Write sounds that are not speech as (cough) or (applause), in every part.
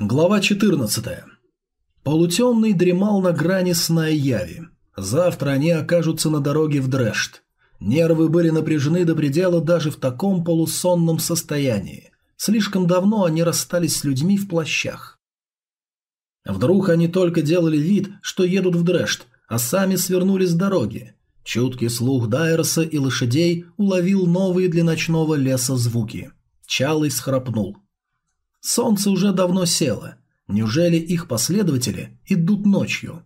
Глава 14. Полутемный дремал на грани сна и яви. Завтра они окажутся на дороге в Дрэшт. Нервы были напряжены до предела даже в таком полусонном состоянии. Слишком давно они расстались с людьми в плащах. Вдруг они только делали вид, что едут в Дрэшт, а сами свернули с дороги. Чуткий слух Дайроса и лошадей уловил новые для ночного леса звуки. Чалый схрапнул. Солнце уже давно село. Неужели их последователи идут ночью?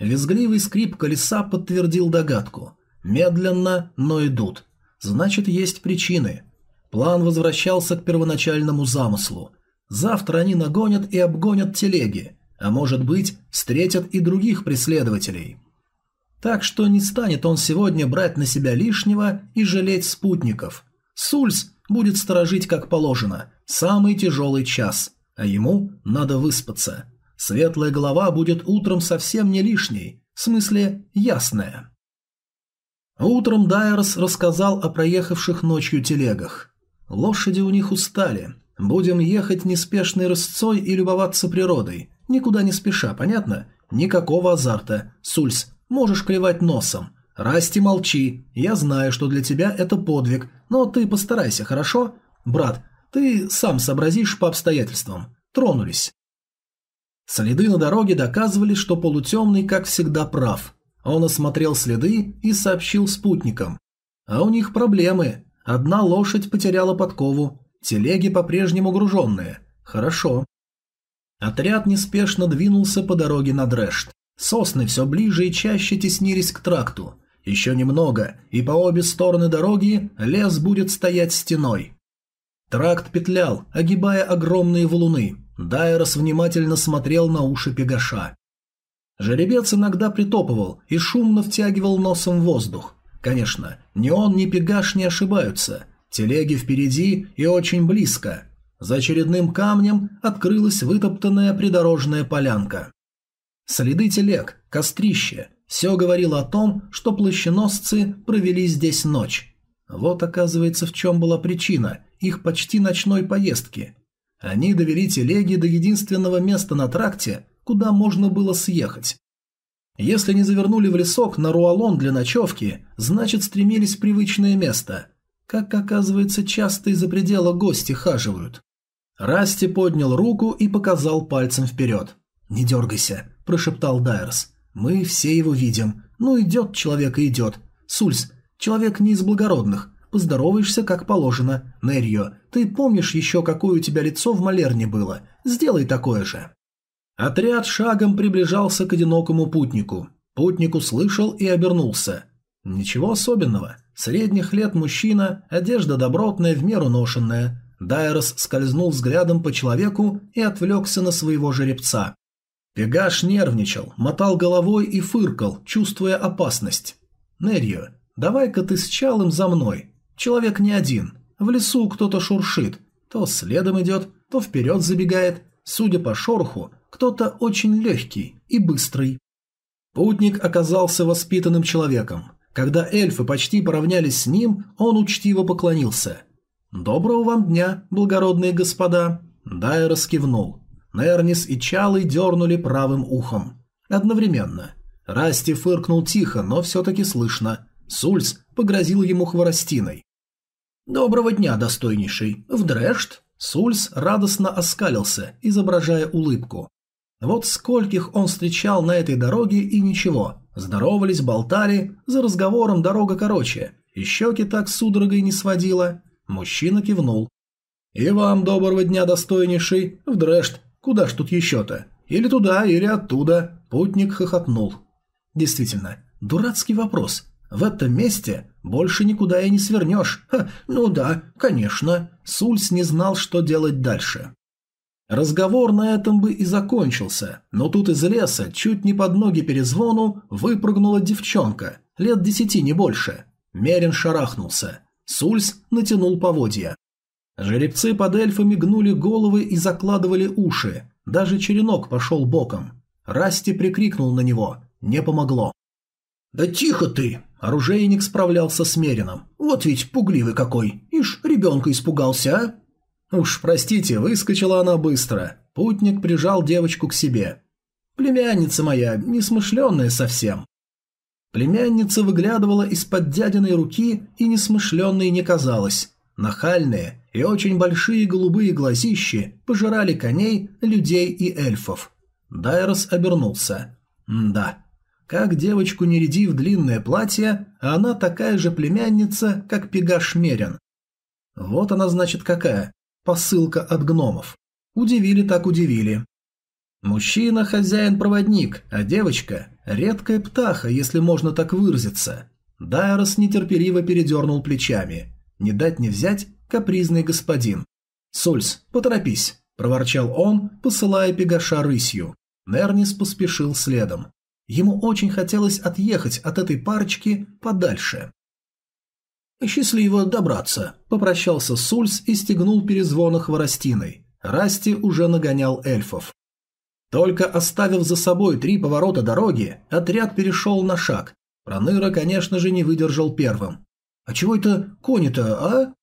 Визгливый скрип колеса подтвердил догадку. Медленно, но идут. Значит, есть причины. План возвращался к первоначальному замыслу. Завтра они нагонят и обгонят телеги, а может быть, встретят и других преследователей. Так что не станет он сегодня брать на себя лишнего и жалеть спутников. Сульс будет сторожить как положено, самый тяжелый час, а ему надо выспаться. Светлая голова будет утром совсем не лишней, в смысле ясная. Утром Дайерс рассказал о проехавших ночью телегах. Лошади у них устали. Будем ехать неспешной рысцой и любоваться природой. Никуда не спеша, понятно? Никакого азарта. Сульс, можешь клевать носом. Расти, молчи. Я знаю, что для тебя это подвиг, но ты постарайся, хорошо? Брат, ты сам сообразишь по обстоятельствам. Тронулись. Следы на дороге доказывали, что полутемный, как всегда, прав. Он осмотрел следы и сообщил спутникам. А у них проблемы. Одна лошадь потеряла подкову, телеги по-прежнему груженные. Хорошо. Отряд неспешно двинулся по дороге на Дрэшт. Сосны все ближе и чаще теснились к тракту. Еще немного, и по обе стороны дороги лес будет стоять стеной. Тракт петлял, огибая огромные валуны. Дайрос внимательно смотрел на уши Пегаша. Жеребец иногда притопывал и шумно втягивал носом воздух. Конечно, ни он, ни Пегаш не ошибаются. Телеги впереди и очень близко. За очередным камнем открылась вытоптанная придорожная полянка. Следы телег, кострище, все говорило о том, что плащеносцы провели здесь ночь. Вот оказывается в чем была причина их почти ночной поездки. Они довели телеги до единственного места на тракте, куда можно было съехать. Если не завернули в лесок на Руалон для ночевки, значит стремились в привычное место. Как оказывается, часто из-за предела гости хаживают. Расти поднял руку и показал пальцем вперед. «Не дергайся», – прошептал Дайерс. Мы все его видим. Ну, идет человек и идет. Сульс, человек не из благородных. Поздороваешься, как положено. Нерьо, ты помнишь еще, какое у тебя лицо в малерне было? Сделай такое же. Отряд шагом приближался к одинокому путнику. Путник услышал и обернулся. Ничего особенного. Средних лет мужчина, одежда добротная, в меру ношенная. Дайрос скользнул взглядом по человеку и отвлекся на своего жеребца. Пегаш нервничал, мотал головой и фыркал, чувствуя опасность. «Нерьо, давай-ка ты с Чалым за мной. Человек не один. В лесу кто-то шуршит. То следом идет, то вперед забегает. Судя по шороху, кто-то очень легкий и быстрый». Путник оказался воспитанным человеком. Когда эльфы почти поравнялись с ним, он учтиво поклонился. «Доброго вам дня, благородные господа!» Дай раскивнул. Нернис и Чалый дернули правым ухом. Одновременно. Расти фыркнул тихо, но все-таки слышно. Сульс погрозил ему хворостиной. «Доброго дня, достойнейший. В Дрэшт?» Сульс радостно оскалился, изображая улыбку. Вот скольких он встречал на этой дороге и ничего. Здоровались, болтали, за разговором дорога короче. И щеки так судорогой не сводила. Мужчина кивнул. «И вам доброго дня, достойнейший. В Дрэшт. Куда ж тут еще-то? Или туда, или оттуда. Путник хохотнул. Действительно, дурацкий вопрос. В этом месте больше никуда и не свернешь. Ха, ну да, конечно. Сульс не знал, что делать дальше. Разговор на этом бы и закончился, но тут из леса, чуть не под ноги перезвону, выпрыгнула девчонка, лет десяти, не больше. Мерин шарахнулся. Сульс натянул поводья. Жеребцы под эльфами гнули головы и закладывали уши. Даже черенок пошел боком. Расти прикрикнул на него. Не помогло. «Да тихо ты!» Оружейник справлялся с Мерином. «Вот ведь пугливый какой! Ишь, ребенка испугался, а?» «Уж простите, выскочила она быстро». Путник прижал девочку к себе. «Племянница моя, несмышленная совсем». Племянница выглядывала из-под дядиной руки и несмышленной не казалась. Нахальные и очень большие голубые глазищи пожирали коней, людей и эльфов. Дайрос обернулся. да, как девочку не ряди в длинное платье, а она такая же племянница, как Пегаш Мерин. Вот она, значит, какая. Посылка от гномов. Удивили так удивили. Мужчина – хозяин-проводник, а девочка – редкая птаха, если можно так выразиться. Дайрос нетерпеливо передернул плечами. Не дать не взять капризный господин. «Сульс, поторопись», – проворчал он, посылая Пегаша рысью. Нернис поспешил следом. Ему очень хотелось отъехать от этой парочки подальше. «Счастливо добраться», – попрощался Сульс и стегнул перезвона хворостиной. Расти уже нагонял эльфов. Только оставив за собой три поворота дороги, отряд перешел на шаг. Проныра, конечно же, не выдержал первым. «А чего это кони-то, а?»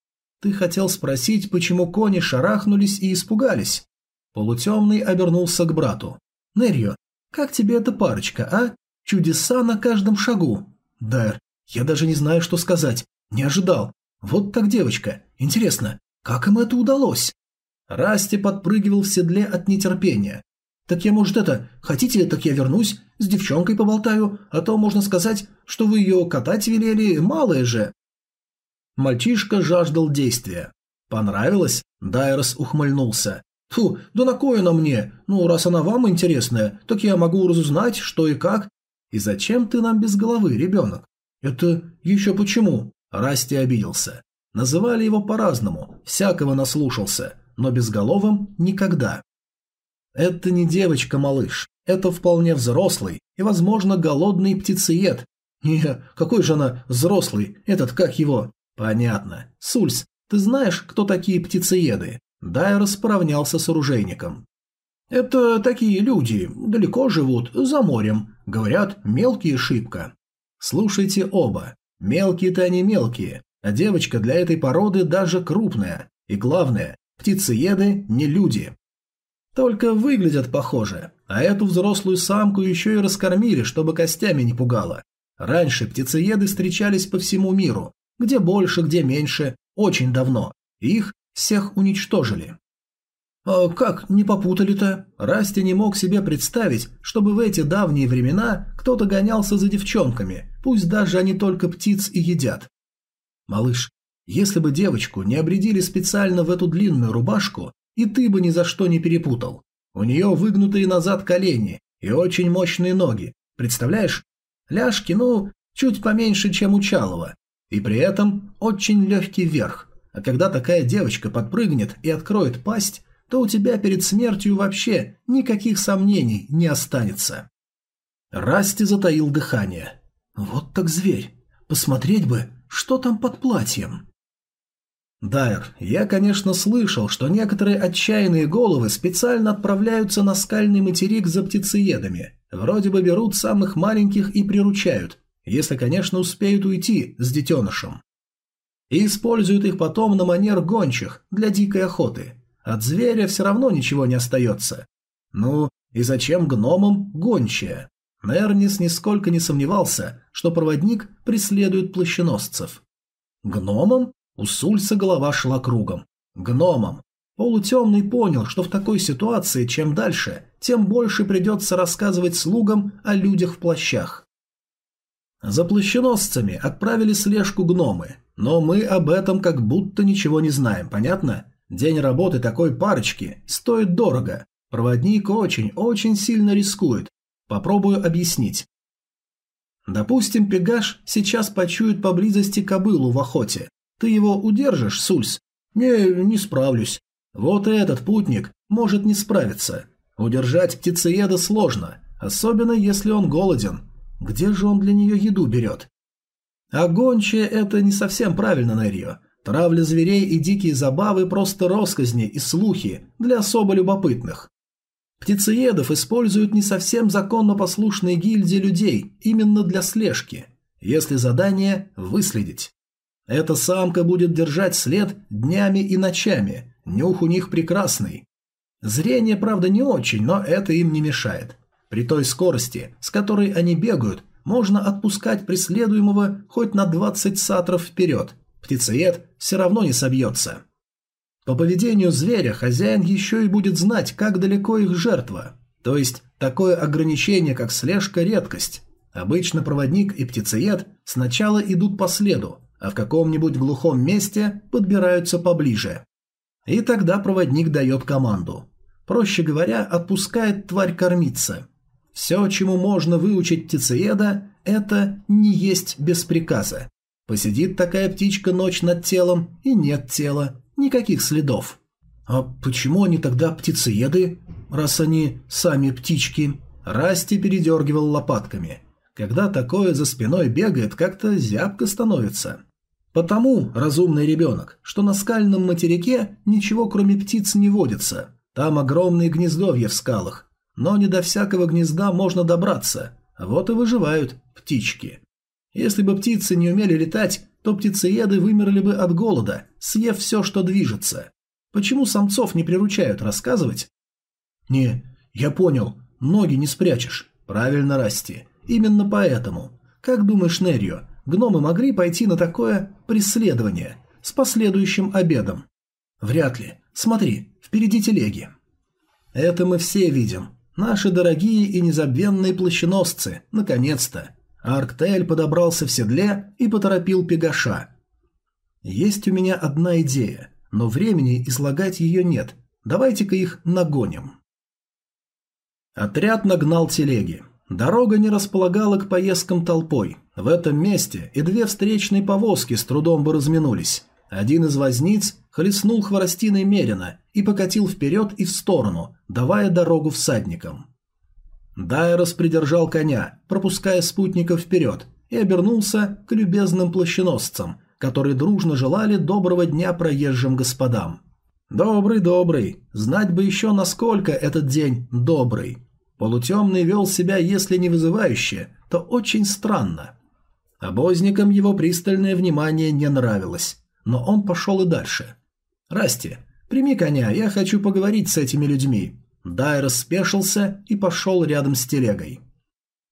«Ты хотел спросить, почему кони шарахнулись и испугались?» Полутемный обернулся к брату. «Нерью, как тебе эта парочка, а? Чудеса на каждом шагу!» «Дайр, я даже не знаю, что сказать. Не ожидал. Вот так девочка. Интересно, как им это удалось?» Расти подпрыгивал в седле от нетерпения. «Так я, может, это... Хотите, так я вернусь, с девчонкой поболтаю, а то можно сказать, что вы ее катать велели, малые же». Мальчишка жаждал действия. «Понравилось?» Дайрос ухмыльнулся. «Фу, да на кое она мне? Ну, раз она вам интересная, так я могу разузнать, что и как. И зачем ты нам без головы, ребенок?» «Это еще почему?» Расти обиделся. Называли его по-разному, всякого наслушался, но безголовым никогда. Это не девочка-малыш, это вполне взрослый и, возможно, голодный птицеед. (laughs) Не, какой же она взрослый, этот как его? Понятно. Сульс, ты знаешь, кто такие птицееды? Дайрос поравнялся с оружейником. Это такие люди, далеко живут, за морем. Говорят, мелкие шибко. Слушайте оба. Мелкие-то они мелкие, а девочка для этой породы даже крупная. И главное, птицееды не люди. Только выглядят похоже, а эту взрослую самку еще и раскормили, чтобы костями не пугало. Раньше птицееды встречались по всему миру, где больше, где меньше, очень давно. Их всех уничтожили. А как не попутали-то? Расти не мог себе представить, чтобы в эти давние времена кто-то гонялся за девчонками, пусть даже они только птиц и едят. Малыш, если бы девочку не обредили специально в эту длинную рубашку, и ты бы ни за что не перепутал. У нее выгнутые назад колени и очень мощные ноги. Представляешь? Ляжки, ну, чуть поменьше, чем у Чалова. И при этом очень легкий верх. А когда такая девочка подпрыгнет и откроет пасть, то у тебя перед смертью вообще никаких сомнений не останется. Расти затаил дыхание. Вот так зверь. Посмотреть бы, что там под платьем. Дайр, я, конечно, слышал, что некоторые отчаянные головы специально отправляются на скальный материк за птицеедами. Вроде бы берут самых маленьких и приручают, если, конечно, успеют уйти с детенышем. И используют их потом на манер гончих для дикой охоты. От зверя все равно ничего не остается. Ну, и зачем гномам гончая? Нернис нисколько не сомневался, что проводник преследует плащеносцев. Гномам? У Сульса голова шла кругом. Гномом. Полутемный понял, что в такой ситуации чем дальше, тем больше придется рассказывать слугам о людях в плащах. За плащеносцами отправили слежку гномы, но мы об этом как будто ничего не знаем, понятно? День работы такой парочки стоит дорого. Проводник очень-очень сильно рискует. Попробую объяснить. Допустим, Пегаш сейчас почует поблизости кобылу в охоте. Ты его удержишь, Сульс? Не, не справлюсь. Вот этот путник может не справиться. Удержать птицееда сложно, особенно если он голоден. Где же он для нее еду берет? А это не совсем правильно, Нерьо. Травля зверей и дикие забавы просто росказни и слухи для особо любопытных. Птицеедов используют не совсем законно послушные гильдии людей именно для слежки, если задание – выследить. Эта самка будет держать след днями и ночами, нюх у них прекрасный. Зрение, правда, не очень, но это им не мешает. При той скорости, с которой они бегают, можно отпускать преследуемого хоть на 20 сатров вперед. Птицеед все равно не собьется. По поведению зверя хозяин еще и будет знать, как далеко их жертва. То есть такое ограничение, как слежка, редкость. Обычно проводник и птицеед сначала идут по следу, а в каком-нибудь глухом месте подбираются поближе. И тогда проводник дает команду. Проще говоря, отпускает тварь кормиться. Все, чему можно выучить птицееда, это не есть без приказа. Посидит такая птичка ночь над телом, и нет тела, никаких следов. А почему они тогда птицееды, раз они сами птички? Расти передергивал лопатками. Когда такое за спиной бегает, как-то зябко становится. Потому, разумный ребенок, что на скальном материке ничего кроме птиц не водится. Там огромные гнездовья в скалах, но не до всякого гнезда можно добраться, вот и выживают птички. Если бы птицы не умели летать, то птицееды вымерли бы от голода, съев все, что движется. Почему самцов не приручают, рассказывать? Не, я понял, ноги не спрячешь. Правильно, Расти. Именно поэтому. Как думаешь, Нерью, гномы могли пойти на такое преследование с последующим обедом? Вряд ли. Смотри, впереди телеги. Это мы все видим. Наши дорогие и незабвенные плащеносцы, наконец-то. Арктель подобрался в седле и поторопил Пегаша. Есть у меня одна идея, но времени излагать ее нет. Давайте-ка их нагоним. Отряд нагнал телеги. Дорога не располагала к поездкам толпой. В этом месте и две встречные повозки с трудом бы разминулись. Один из возниц хлестнул хворостиной мерено и покатил вперед и в сторону, давая дорогу всадникам. Дайрос придержал коня, пропуская спутников вперед, и обернулся к любезным плащеносцам, которые дружно желали доброго дня проезжим господам. «Добрый, добрый. Знать бы еще, насколько этот день добрый». Полутемный вел себя, если не вызывающе, то очень странно. Обозникам его пристальное внимание не нравилось, но он пошел и дальше. «Расти, прими коня, я хочу поговорить с этими людьми». Дайр спешился и пошел рядом с телегой.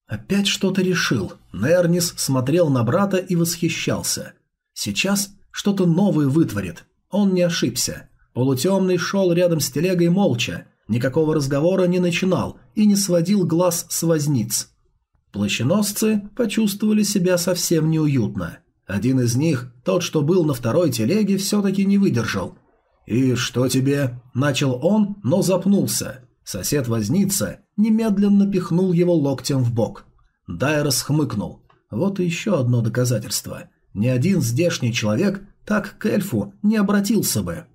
Опять что-то решил. Нернис смотрел на брата и восхищался. Сейчас что-то новое вытворит. Он не ошибся. Полутемный шел рядом с телегой молча, никакого разговора не начинал и не сводил глаз с возниц. Плащеносцы почувствовали себя совсем неуютно. Один из них, тот, что был на второй телеге, все-таки не выдержал «И что тебе?» – начал он, но запнулся. Сосед-возница немедленно пихнул его локтем в бок. Дайрос хмыкнул. Вот еще одно доказательство. Ни один здешний человек так к эльфу не обратился бы.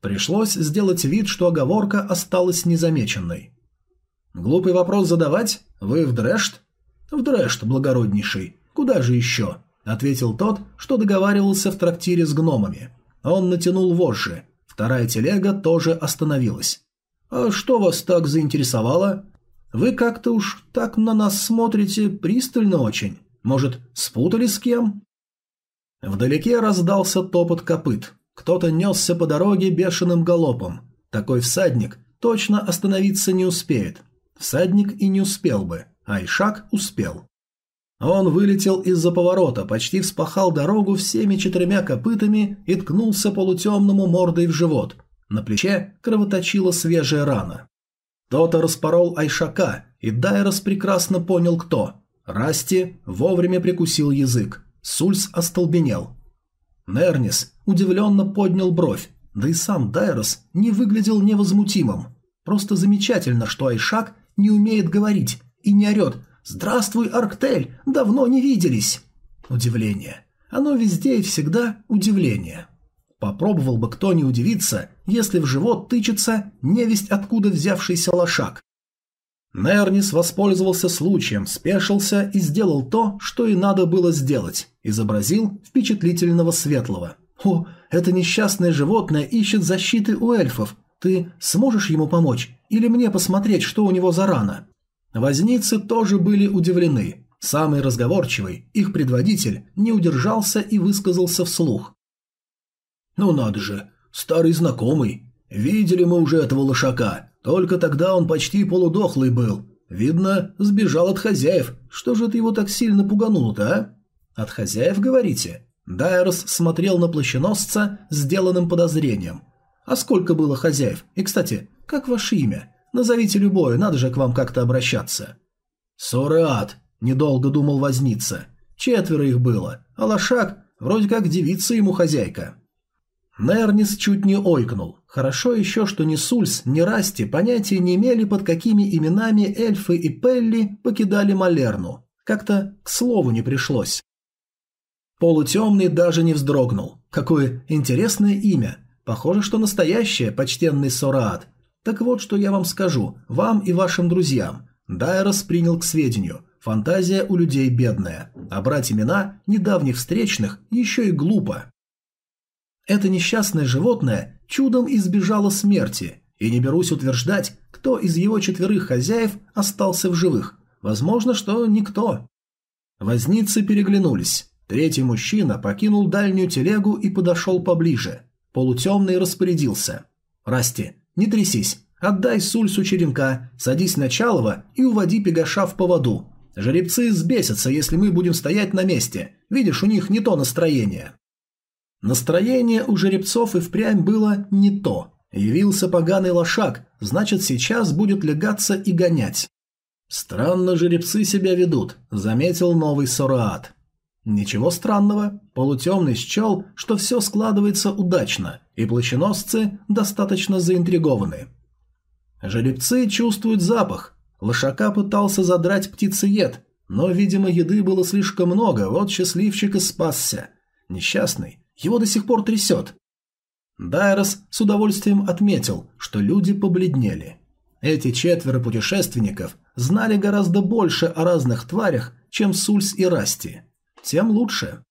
Пришлось сделать вид, что оговорка осталась незамеченной. «Глупый вопрос задавать? Вы в Дрэшт?» «В Дрэшт, благороднейший. Куда же еще?» – ответил тот, что договаривался в трактире с гномами. Он натянул вожжи, Вторая телега тоже остановилась. «А что вас так заинтересовало? Вы как-то уж так на нас смотрите пристально очень. Может, спутали с кем?» Вдалеке раздался топот копыт. Кто-то несся по дороге бешеным галопом. Такой всадник точно остановиться не успеет. Всадник и не успел бы, а Ишак успел. Он вылетел из-за поворота, почти вспахал дорогу всеми четырьмя копытами и ткнулся полутемному мордой в живот. На плече кровоточила свежая рана. Кто-то распорол Айшака, и Дайрос прекрасно понял, кто. Расти вовремя прикусил язык. Сульс остолбенел. Нернис удивленно поднял бровь, да и сам Дайрос не выглядел невозмутимым. Просто замечательно, что Айшак не умеет говорить и не орет – «Здравствуй, Арктель! Давно не виделись!» Удивление. Оно везде и всегда удивление. Попробовал бы кто не удивиться, если в живот тычется невесть откуда взявшийся лошак. Нернис воспользовался случаем, спешился и сделал то, что и надо было сделать. Изобразил впечатлительного светлого. «О, это несчастное животное ищет защиты у эльфов. Ты сможешь ему помочь? Или мне посмотреть, что у него за рана?» Возницы тоже были удивлены. Самый разговорчивый, их предводитель, не удержался и высказался вслух. «Ну надо же, старый знакомый. Видели мы уже этого лошака. Только тогда он почти полудохлый был. Видно, сбежал от хозяев. Что же это его так сильно пугануло-то, а? От хозяев, говорите? Дайрос смотрел на плащеносца сделанным подозрением. А сколько было хозяев? И, кстати, как ваше имя? Назовите любое, надо же к вам как-то обращаться. Сореат, недолго думал возница. Четверо их было, а лошак вроде как девица ему хозяйка. Нернис чуть не ойкнул. Хорошо еще, что ни Сульс, ни Расти понятия не имели, под какими именами эльфы и Пелли покидали Малерну. Как-то к слову не пришлось. Полутемный даже не вздрогнул. Какое интересное имя. Похоже, что настоящее, почтенный Сораат. Так вот, что я вам скажу, вам и вашим друзьям. Дайрос принял к сведению. Фантазия у людей бедная. А брать имена недавних встречных еще и глупо. Это несчастное животное чудом избежало смерти, и не берусь утверждать, кто из его четверых хозяев остался в живых. Возможно, что никто. Возницы переглянулись. Третий мужчина покинул дальнюю телегу и подошел поближе. Полутемный распорядился. «Расти, не трясись. Отдай Сульсу черенка, садись на Чалова и уводи Пегаша в поводу. Жеребцы сбесятся, если мы будем стоять на месте. Видишь, у них не то настроение». Настроение у жеребцов и впрямь было не то. Явился поганый лошак, значит сейчас будет легаться и гонять. Странно жеребцы себя ведут, заметил новый Сораат. Ничего странного, полутемный счел, что все складывается удачно, и плащеносцы достаточно заинтригованы. Жеребцы чувствуют запах. Лошака пытался задрать птицеед, но, видимо, еды было слишком много, вот счастливчик и спасся. Несчастный, его до сих пор трясет. Дайрос с удовольствием отметил, что люди побледнели. Эти четверо путешественников знали гораздо больше о разных тварях, чем Сульс и Расти. Тем лучше.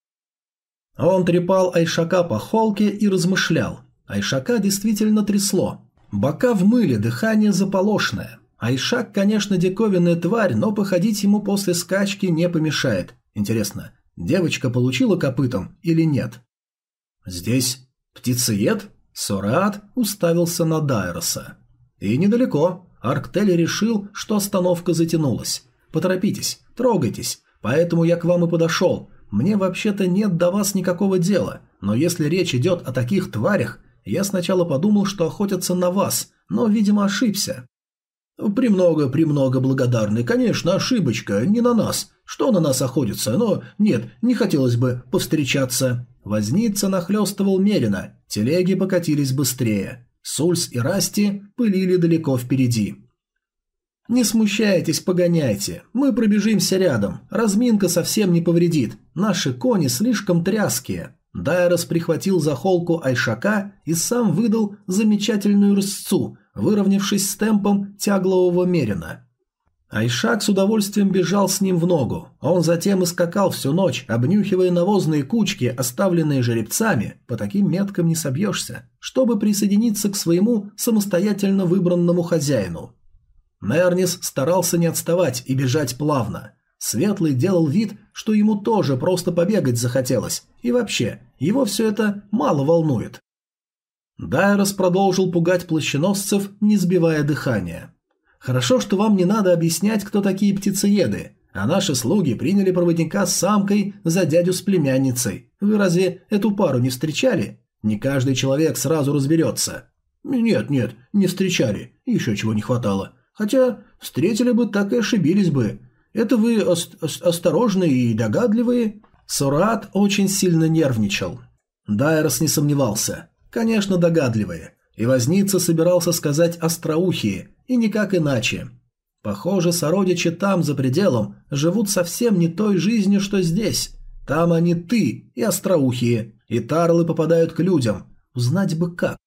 Он трепал Айшака по холке и размышлял. Айшака действительно трясло. Бока в мыле, дыхание заполошное. Айшак, конечно, диковинная тварь, но походить ему после скачки не помешает. Интересно, девочка получила копытом или нет? «Здесь птицеед?» Сорат уставился на Дайроса. «И недалеко. Арктель решил, что остановка затянулась. Поторопитесь, трогайтесь, поэтому я к вам и подошел. Мне вообще-то нет до вас никакого дела, но если речь идет о таких тварях, я сначала подумал, что охотятся на вас, но, видимо, ошибся». «Премного, премного благодарны. Конечно, ошибочка, не на нас. Что на нас охотится, но нет, не хотелось бы повстречаться». Возница нахлестывал меренно, телеги покатились быстрее. Сульс и Расти пылили далеко впереди. «Не смущайтесь, погоняйте. Мы пробежимся рядом. Разминка совсем не повредит. Наши кони слишком тряские». Дайрос прихватил за холку Айшака и сам выдал замечательную рысцу, выровнявшись с темпом тяглового мерина. Айшак с удовольствием бежал с ним в ногу. Он затем и скакал всю ночь, обнюхивая навозные кучки, оставленные жеребцами. По таким меткам не собьешься, чтобы присоединиться к своему самостоятельно выбранному хозяину. Нернис старался не отставать и бежать плавно. Светлый делал вид, что ему тоже просто побегать захотелось, и вообще, его все это мало волнует. Дайрос продолжил пугать плащеносцев, не сбивая дыхания. Хорошо, что вам не надо объяснять, кто такие птицееды, а наши слуги приняли проводника с самкой за дядю с племянницей. Вы разве эту пару не встречали? Не каждый человек сразу разберется. Нет, нет, не встречали. Еще чего не хватало. Хотя встретили бы, так и ошибились бы. Это вы ос осторожные и догадливые. Сурат очень сильно нервничал. Дайрос не сомневался. Конечно, догадливые. И Возница собирался сказать остроухие, и никак иначе. Похоже, сородичи там, за пределом, живут совсем не той жизнью, что здесь. Там они ты и остроухие, и тарлы попадают к людям. Узнать бы как.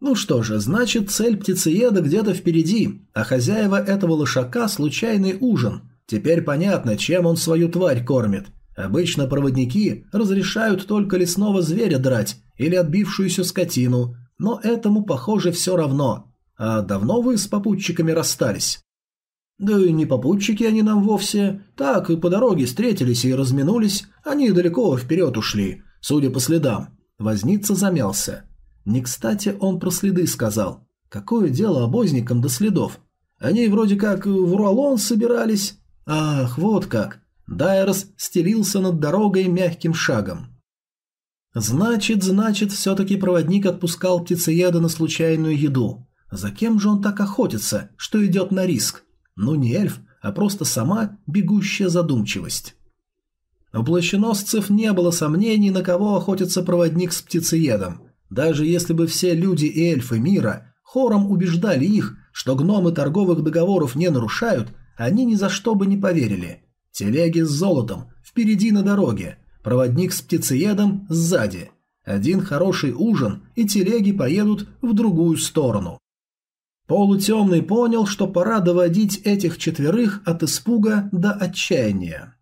Ну что же, значит, цель птицееда где-то впереди, а хозяева этого лошака – случайный ужин. Теперь понятно, чем он свою тварь кормит. Обычно проводники разрешают только лесного зверя драть или отбившуюся скотину, но этому, похоже, все равно. А давно вы с попутчиками расстались? Да и не попутчики они нам вовсе. Так, и по дороге встретились и разминулись. Они далеко вперед ушли, судя по следам. Возница замялся. Не кстати он про следы сказал. Какое дело обозникам до следов? Они вроде как в Руалон собирались. Ах, вот как. Дайрос стелился над дорогой мягким шагом. Значит, значит, все-таки проводник отпускал птицееда на случайную еду. За кем же он так охотится, что идет на риск? Ну не эльф, а просто сама бегущая задумчивость. У плащеносцев не было сомнений, на кого охотится проводник с птицеедом. Даже если бы все люди и эльфы мира хором убеждали их, что гномы торговых договоров не нарушают, они ни за что бы не поверили. Телеги с золотом впереди на дороге, проводник с птицеедом сзади. Один хороший ужин, и телеги поедут в другую сторону. Полутемный понял, что пора доводить этих четверых от испуга до отчаяния.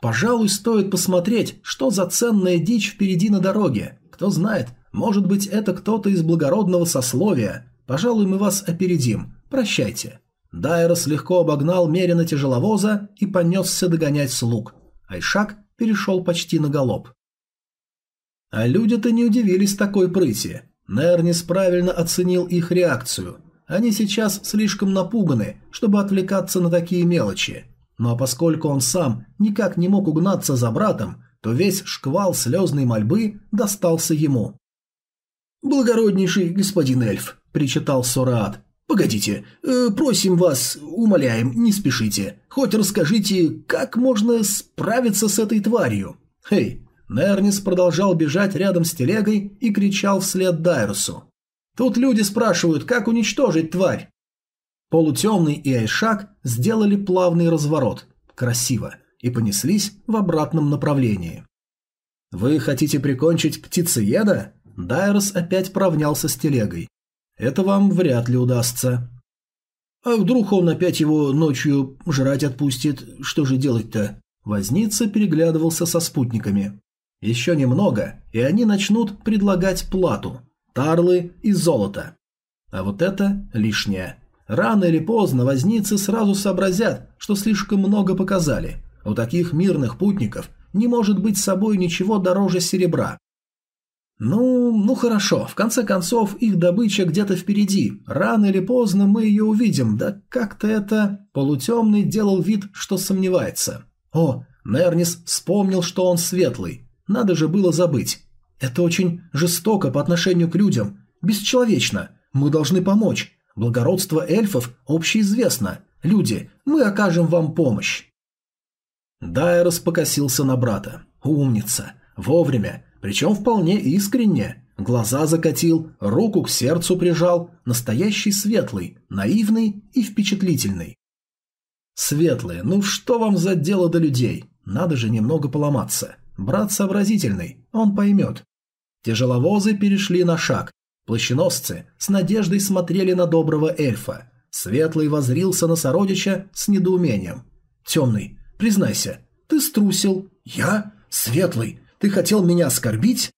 Пожалуй, стоит посмотреть, что за ценная дичь впереди на дороге. Кто знает, может быть, это кто-то из благородного сословия. Пожалуй, мы вас опередим. Прощайте. Дайрос легко обогнал Мерина тяжеловоза и понесся догонять слуг. Айшак перешел почти на галоп. А люди-то не удивились такой прыти. Нернис правильно оценил их реакцию. Они сейчас слишком напуганы, чтобы отвлекаться на такие мелочи. Ну а поскольку он сам никак не мог угнаться за братом, то весь шквал слезной мольбы достался ему. «Благороднейший господин эльф», – причитал Сораат. «Погодите, э, просим вас, умоляем, не спешите. Хоть расскажите, как можно справиться с этой тварью?» «Хей!» Нернис продолжал бежать рядом с телегой и кричал вслед Дайрусу. Тут люди спрашивают, как уничтожить тварь. Полутемный и Айшак сделали плавный разворот. Красиво. И понеслись в обратном направлении. «Вы хотите прикончить птицееда?» Дайрос опять поравнялся с телегой. «Это вам вряд ли удастся». «А вдруг он опять его ночью жрать отпустит? Что же делать-то?» Возница переглядывался со спутниками. «Еще немного, и они начнут предлагать плату тарлы и золото. А вот это лишнее. Рано или поздно возницы сразу сообразят, что слишком много показали. У таких мирных путников не может быть с собой ничего дороже серебра. Ну, ну хорошо, в конце концов их добыча где-то впереди. Рано или поздно мы ее увидим, да как-то это... Полутемный делал вид, что сомневается. О, Нернис вспомнил, что он светлый. Надо же было забыть. Это очень жестоко по отношению к людям, бесчеловечно. Мы должны помочь. Благородство эльфов общеизвестно. Люди, мы окажем вам помощь. Дайрос покосился на брата. Умница. Вовремя. Причем вполне искренне. Глаза закатил, руку к сердцу прижал. Настоящий светлый, наивный и впечатлительный. Светлые, ну что вам за дело до людей? Надо же немного поломаться. Брат сообразительный, он поймет. Тяжеловозы перешли на шаг. Плащеносцы с надеждой смотрели на доброго эльфа. Светлый возрился на сородича с недоумением. «Темный, признайся, ты струсил. Я? Светлый, ты хотел меня оскорбить?»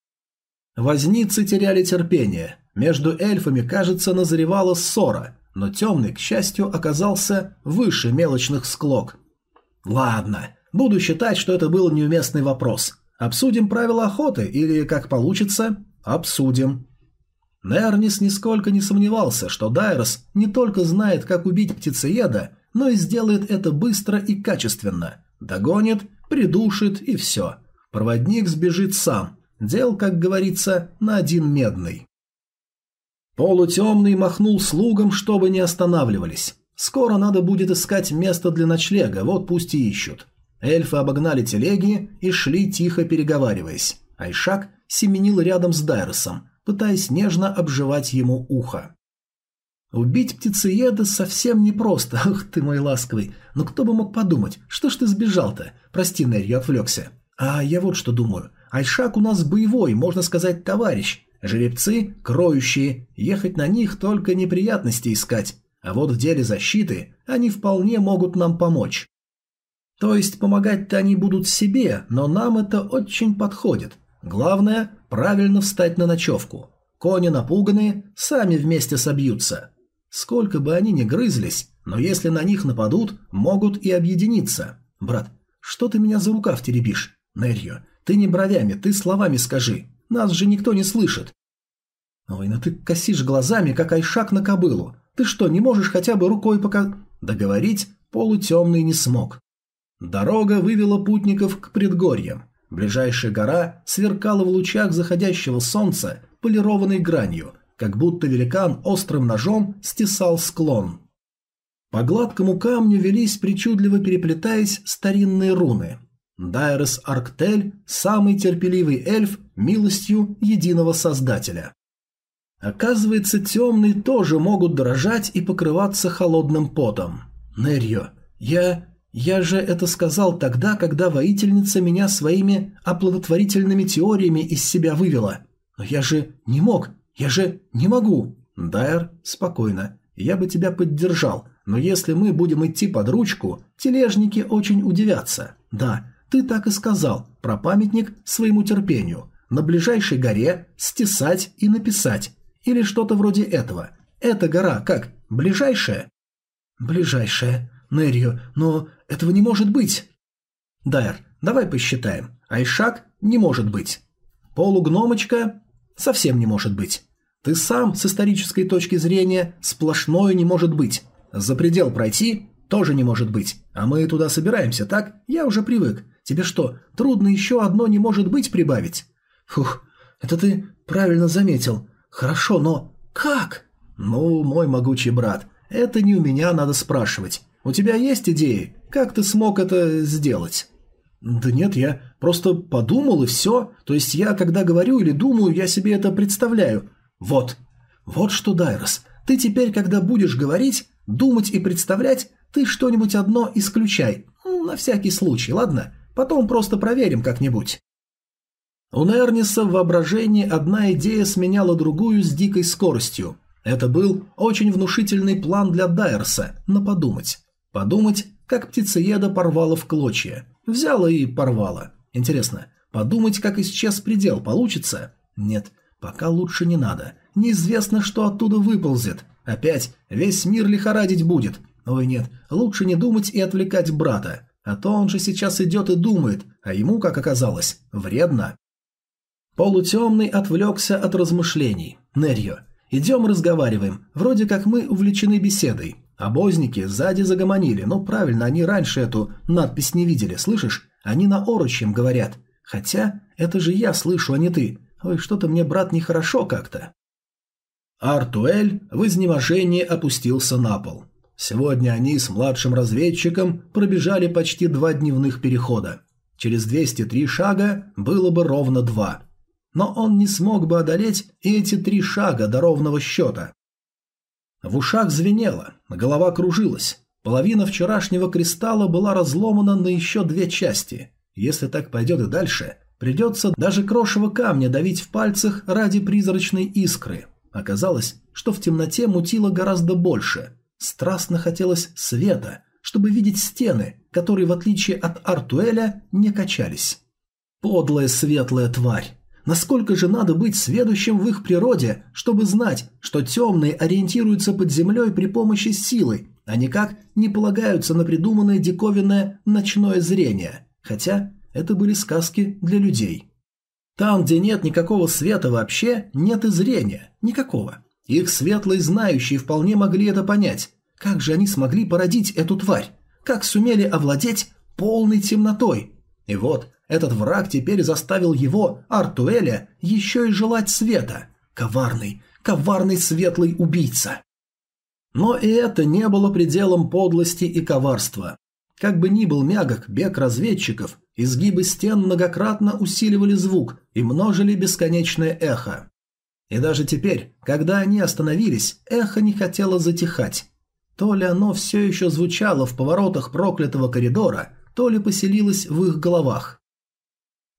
Возницы теряли терпение. Между эльфами, кажется, назревала ссора, но темный, к счастью, оказался выше мелочных склок. «Ладно, буду считать, что это был неуместный вопрос. Обсудим правила охоты или, как получится, обсудим. Нернис нисколько не сомневался, что Дайрос не только знает, как убить птицееда, но и сделает это быстро и качественно. Догонит, придушит и все. Проводник сбежит сам. Дел, как говорится, на один медный. Полутемный махнул слугам, чтобы не останавливались. Скоро надо будет искать место для ночлега, вот пусть и ищут. Эльфы обогнали телеги и шли тихо переговариваясь. Айшак семенил рядом с Дайросом, пытаясь нежно обживать ему ухо. Убить птицееда совсем непросто, (laughs) ах ты мой ласковый. Но кто бы мог подумать, что ж ты сбежал-то? Прости, Нерь, я отвлекся. А я вот что думаю. Айшак у нас боевой, можно сказать, товарищ. Жеребцы – кроющие, ехать на них только неприятности искать. А вот в деле защиты они вполне могут нам помочь. То есть помогать-то они будут себе, но нам это очень подходит. Главное – правильно встать на ночевку. Кони напуганные, сами вместе собьются. Сколько бы они ни грызлись, но если на них нападут, могут и объединиться. Брат, что ты меня за рукав теребишь? Нерью, ты не бровями, ты словами скажи. Нас же никто не слышит. Ой, ну ты косишь глазами, как айшак на кобылу. Ты что, не можешь хотя бы рукой пока... Договорить полутемный не смог. Дорога вывела путников к предгорьям. Ближайшая гора сверкала в лучах заходящего солнца полированной гранью, как будто великан острым ножом стесал склон. По гладкому камню велись, причудливо переплетаясь, старинные руны. Дайрес Арктель – самый терпеливый эльф милостью единого создателя. Оказывается, темные тоже могут дрожать и покрываться холодным потом. Нерьо, я... я же это сказал тогда, когда воительница меня своими оплодотворительными теориями из себя вывела. Но я же не мог, я же не могу. Дайр, спокойно. Я бы тебя поддержал, но если мы будем идти под ручку, тележники очень удивятся. Да, ты так и сказал, про памятник своему терпению. На ближайшей горе стесать и написать. Или что-то вроде этого. Эта гора как, ближайшая? Ближайшая. Нерью, но этого не может быть. Дайр, давай посчитаем. Айшак не может быть. Полугномочка совсем не может быть. Ты сам с исторической точки зрения сплошное не может быть. За предел пройти тоже не может быть. А мы туда собираемся, так? Я уже привык. Тебе что, трудно еще одно не может быть прибавить? Фух, это ты правильно заметил. Хорошо, но как? Ну, мой могучий брат, это не у меня надо спрашивать. У тебя есть идеи? Как ты смог это сделать? Да нет, я просто подумал и все. То есть я, когда говорю или думаю, я себе это представляю. Вот. Вот что, Дайрос, ты теперь, когда будешь говорить, думать и представлять, ты что-нибудь одно исключай. На всякий случай, ладно? Потом просто проверим как-нибудь. У Нерниса в воображении одна идея сменяла другую с дикой скоростью. Это был очень внушительный план для Дайерса на подумать. Подумать, как птицееда порвала в клочья. Взяла и порвала. Интересно, подумать, как исчез предел, получится? Нет, Пока лучше не надо. Неизвестно, что оттуда выползет. Опять весь мир лихорадить будет. Ой, нет, лучше не думать и отвлекать брата. А то он же сейчас идет и думает, а ему, как оказалось, вредно. Полутемный отвлекся от размышлений. Нерьо, идем разговариваем. Вроде как мы увлечены беседой. Обозники сзади загомонили. Ну, правильно, они раньше эту надпись не видели, слышишь? Они на орочьем говорят. Хотя, это же я слышу, а не ты. Ой, что-то мне, брат, нехорошо как-то. Артуэль в изнеможении опустился на пол. Сегодня они с младшим разведчиком пробежали почти два дневных перехода. Через 203 шага было бы ровно два. Но он не смог бы одолеть и эти три шага до ровного счета. В ушах звенело, голова кружилась. Половина вчерашнего кристалла была разломана на еще две части. Если так пойдет и дальше, Придется даже крошево камня давить в пальцах ради призрачной искры. Оказалось, что в темноте мутило гораздо больше. Страстно хотелось света, чтобы видеть стены, которые, в отличие от Артуэля, не качались. Подлая светлая тварь! Насколько же надо быть сведущим в их природе, чтобы знать, что темные ориентируются под землей при помощи силы, а никак не полагаются на придуманное диковинное ночное зрение. Хотя это были сказки для людей. Там, где нет никакого света вообще, нет и зрения. Никакого. Их светлые знающие вполне могли это понять. Как же они смогли породить эту тварь? Как сумели овладеть полной темнотой? И вот, этот враг теперь заставил его, Артуэля, еще и желать света. Коварный, коварный светлый убийца. Но и это не было пределом подлости и коварства. Как бы ни был мягок бег разведчиков, изгибы стен многократно усиливали звук и множили бесконечное эхо. И даже теперь, когда они остановились, эхо не хотело затихать. То ли оно все еще звучало в поворотах проклятого коридора, то ли поселилось в их головах.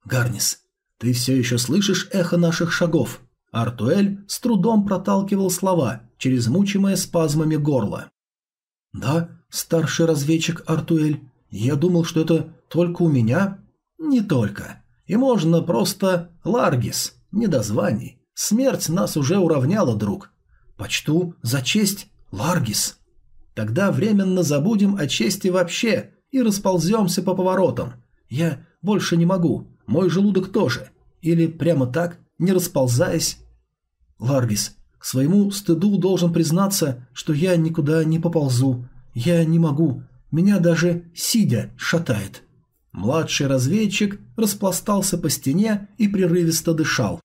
«Гарнис, ты все еще слышишь эхо наших шагов?» Артуэль с трудом проталкивал слова через мучимое спазмами горло. «Да, старший разведчик Артуэль, я думал, что это только у меня?» «Не только. И можно просто Ларгис, не до званий. Смерть нас уже уравняла, друг. Почту за честь Ларгис. Тогда временно забудем о чести вообще и располземся по поворотам. Я больше не могу, мой желудок тоже. Или прямо так, не расползаясь?» Ларгис, к своему стыду должен признаться, что я никуда не поползу. Я не могу. Меня даже сидя шатает. Младший разведчик распластался по стене и прерывисто дышал.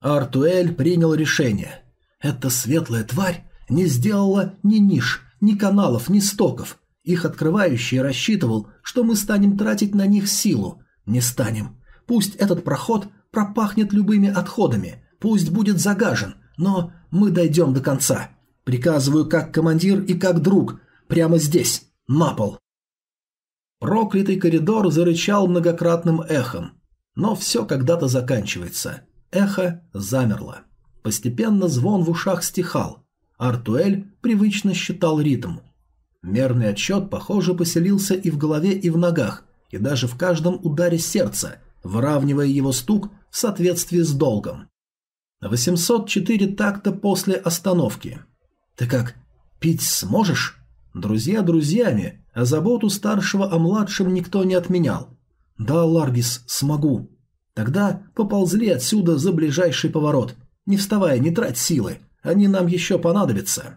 Артуэль принял решение. Эта светлая тварь не сделала ни ниш, ни каналов, ни стоков. Их открывающий рассчитывал, что мы станем тратить на них силу. Не станем. Пусть этот проход пропахнет любыми отходами, пусть будет загажен, но мы дойдем до конца. Приказываю как командир и как друг, прямо здесь, на пол. Проклятый коридор зарычал многократным эхом. Но все когда-то заканчивается. Эхо замерло. Постепенно звон в ушах стихал. Артуэль привычно считал ритм. Мерный отсчет, похоже, поселился и в голове, и в ногах, и даже в каждом ударе сердца, выравнивая его стук в соответствии с долгом. 804 такта после остановки. Ты как, пить сможешь? Друзья друзьями, а заботу старшего о младшем никто не отменял. Да, Ларгис, смогу. Тогда поползли отсюда за ближайший поворот. Не вставая, не трать силы, они нам еще понадобятся.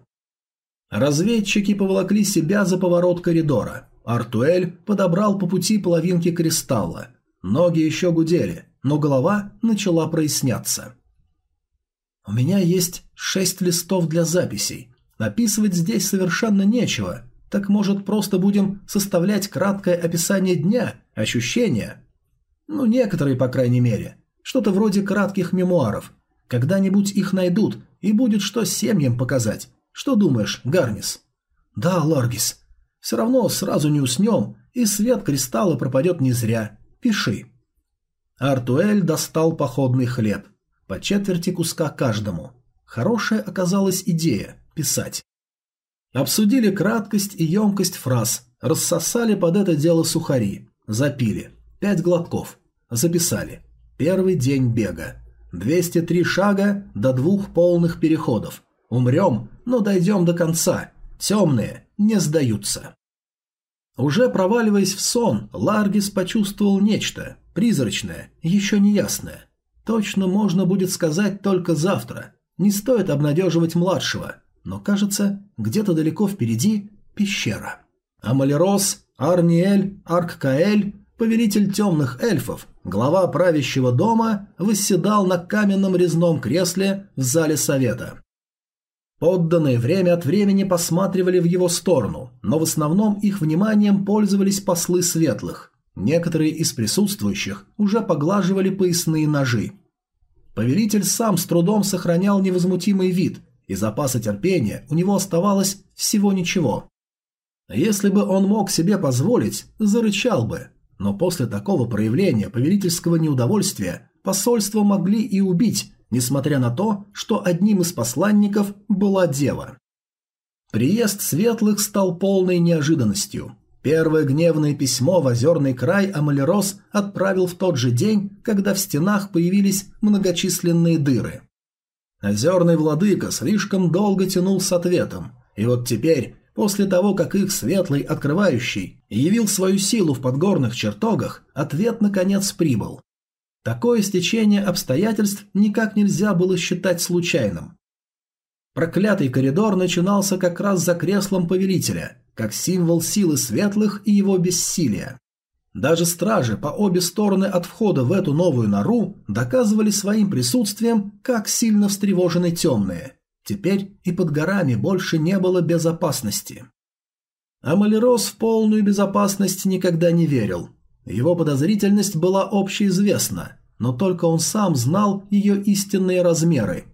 Разведчики поволокли себя за поворот коридора. Артуэль подобрал по пути половинки кристалла. Ноги еще гудели, но голова начала проясняться. «У меня есть шесть листов для записей. Описывать здесь совершенно нечего. Так, может, просто будем составлять краткое описание дня, ощущения?» «Ну, некоторые, по крайней мере. Что-то вроде кратких мемуаров. Когда-нибудь их найдут, и будет что семьям показать. Что думаешь, Гарнис?» «Да, Ларгис. Все равно сразу не уснем, и свет кристалла пропадет не зря. Пиши». Артуэль достал походный хлеб. По четверти куска каждому. Хорошая оказалась идея – писать. Обсудили краткость и емкость фраз, рассосали под это дело сухари, запили. Пять глотков. Записали. Первый день бега. 203 шага до двух полных переходов. Умрем, но дойдем до конца. Темные не сдаются. Уже проваливаясь в сон, Ларгис почувствовал нечто, призрачное, еще не ясное. Точно можно будет сказать только завтра. Не стоит обнадеживать младшего, но кажется, где-то далеко впереди пещера. Амалерос, Арниэль, Арккаэль, повелитель темных эльфов, глава правящего дома, восседал на каменном резном кресле в зале совета. Подданные время от времени посматривали в его сторону, но в основном их вниманием пользовались послы светлых. Некоторые из присутствующих уже поглаживали поясные ножи. Повелитель сам с трудом сохранял невозмутимый вид, и запаса терпения у него оставалось всего ничего. Если бы он мог себе позволить, зарычал бы, но после такого проявления повелительского неудовольствия посольство могли и убить, несмотря на то, что одним из посланников была дева. Приезд светлых стал полной неожиданностью. Первое гневное письмо в озерный край Амалерос отправил в тот же день, когда в стенах появились многочисленные дыры. Озерный владыка слишком долго тянул с ответом, и вот теперь, после того, как их светлый открывающий явил свою силу в подгорных чертогах, ответ наконец прибыл. Такое стечение обстоятельств никак нельзя было считать случайным. Проклятый коридор начинался как раз за креслом повелителя, как символ силы светлых и его бессилия. Даже стражи по обе стороны от входа в эту новую нору доказывали своим присутствием, как сильно встревожены темные. Теперь и под горами больше не было безопасности. А в полную безопасность никогда не верил. Его подозрительность была общеизвестна, но только он сам знал ее истинные размеры.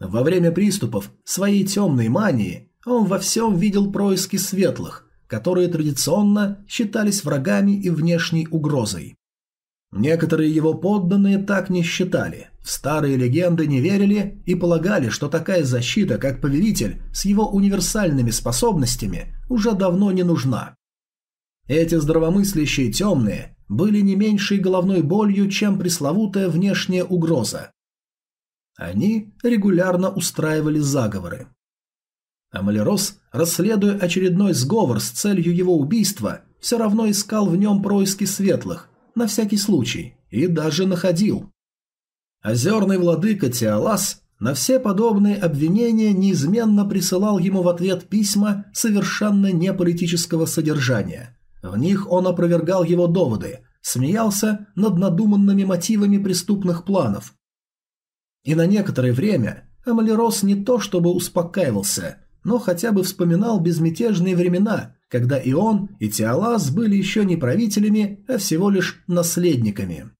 Во время приступов своей темной мании он во всем видел происки светлых, которые традиционно считались врагами и внешней угрозой. Некоторые его подданные так не считали, в старые легенды не верили и полагали, что такая защита, как повелитель, с его универсальными способностями, уже давно не нужна. Эти здравомыслящие темные были не меньшей головной болью, чем пресловутая внешняя угроза. Они регулярно устраивали заговоры. Амалерос, расследуя очередной сговор с целью его убийства, все равно искал в нем происки светлых, на всякий случай, и даже находил. Озерный владыка Тиалас На все подобные обвинения неизменно присылал ему в ответ письма совершенно неполитического содержания. В них он опровергал его доводы, смеялся над надуманными мотивами преступных планов. И на некоторое время Амалерос не то чтобы успокаивался, но хотя бы вспоминал безмятежные времена, когда и он, и Тиалас были еще не правителями, а всего лишь наследниками.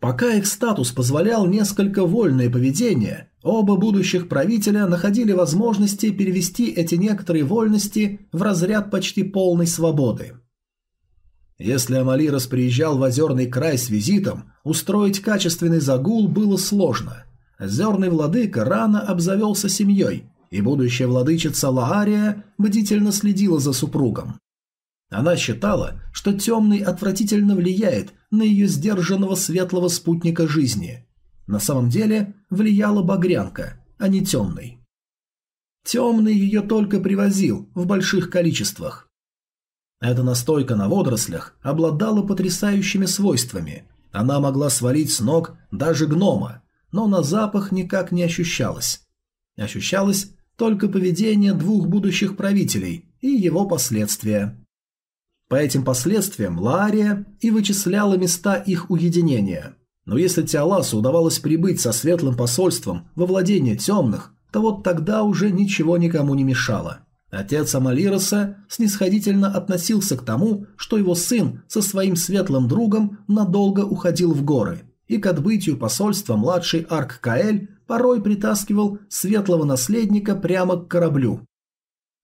Пока их статус позволял несколько вольное поведение, оба будущих правителя находили возможности перевести эти некоторые вольности в разряд почти полной свободы. Если Амалирос приезжал в Озерный край с визитом, устроить качественный загул было сложно. Озерный владыка рано обзавелся семьей, и будущая владычица Лаария бдительно следила за супругом. Она считала, что темный отвратительно влияет на ее сдержанного светлого спутника жизни. На самом деле влияла багрянка, а не темный. Темный ее только привозил в больших количествах. Эта настойка на водорослях обладала потрясающими свойствами. Она могла свалить с ног даже гнома, но на запах никак не ощущалось. Ощущалось только поведение двух будущих правителей и его последствия. По этим последствиям Лария и вычисляла места их уединения. Но если Тиаласу удавалось прибыть со светлым посольством во владение темных, то вот тогда уже ничего никому не мешало. Отец Амалироса снисходительно относился к тому, что его сын со своим светлым другом надолго уходил в горы, и к отбытию посольства младший Арк Каэль порой притаскивал светлого наследника прямо к кораблю.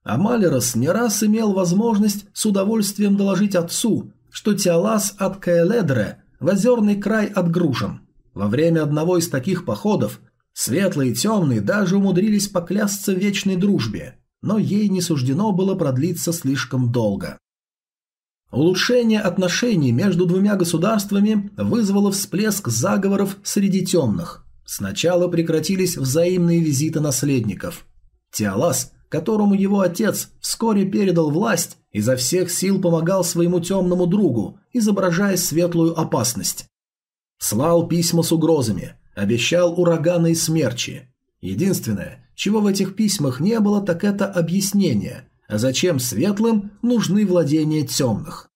А Малерос не раз имел возможность с удовольствием доложить отцу, что Тиалас от Каэледре в озерный край отгружен. Во время одного из таких походов светлые и темные даже умудрились поклясться вечной дружбе, но ей не суждено было продлиться слишком долго. Улучшение отношений между двумя государствами вызвало всплеск заговоров среди темных. Сначала прекратились взаимные визиты наследников. Тиалас которому его отец вскоре передал власть, изо всех сил помогал своему темному другу, изображая светлую опасность. Слал письма с угрозами, обещал ураганы и смерчи. Единственное, чего в этих письмах не было, так это объяснение, а зачем светлым нужны владения темных.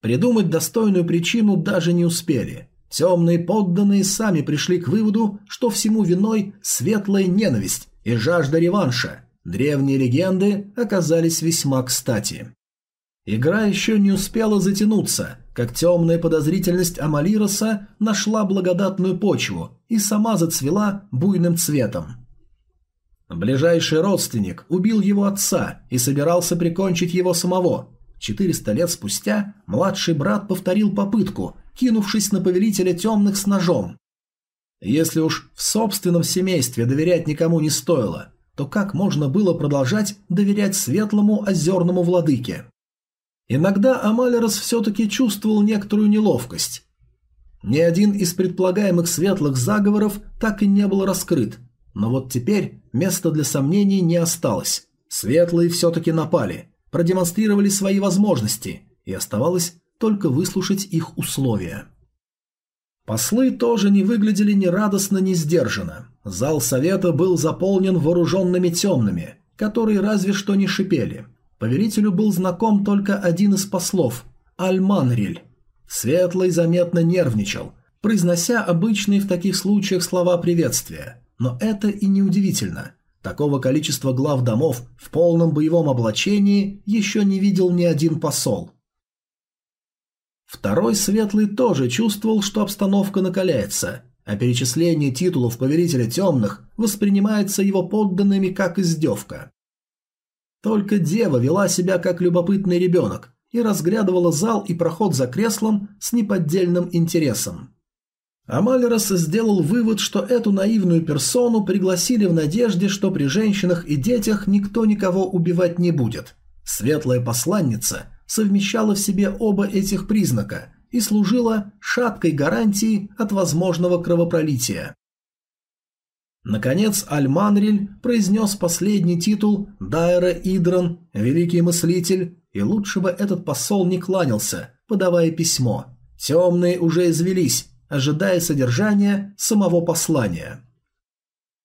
Придумать достойную причину даже не успели. Темные подданные сами пришли к выводу, что всему виной светлая ненависть и жажда реванша, Древние легенды оказались весьма кстати. Игра еще не успела затянуться, как темная подозрительность Амалироса нашла благодатную почву и сама зацвела буйным цветом. Ближайший родственник убил его отца и собирался прикончить его самого. 400 лет спустя младший брат повторил попытку, кинувшись на повелителя темных с ножом. Если уж в собственном семействе доверять никому не стоило, то как можно было продолжать доверять светлому озерному владыке? Иногда Амалерос все-таки чувствовал некоторую неловкость. Ни один из предполагаемых светлых заговоров так и не был раскрыт, но вот теперь места для сомнений не осталось. Светлые все-таки напали, продемонстрировали свои возможности, и оставалось только выслушать их условия. Послы тоже не выглядели ни радостно, ни сдержанно. Зал совета был заполнен вооруженными темными, которые разве что не шипели. Повелителю был знаком только один из послов – Альманриль. Светлый заметно нервничал, произнося обычные в таких случаях слова приветствия. Но это и не удивительно. Такого количества глав домов в полном боевом облачении еще не видел ни один посол. Второй Светлый тоже чувствовал, что обстановка накаляется, а перечисление титулов Повелителя Темных воспринимается его подданными как издевка. Только Дева вела себя как любопытный ребенок и разглядывала зал и проход за креслом с неподдельным интересом. Амалерос сделал вывод, что эту наивную персону пригласили в надежде, что при женщинах и детях никто никого убивать не будет. Светлая посланница совмещала в себе оба этих признака и служила шаткой гарантией от возможного кровопролития. Наконец Альманриль произнес последний титул Дайра Идран, Великий Мыслитель, и лучше бы этот посол не кланялся, подавая письмо. Темные уже извелись, ожидая содержания самого послания.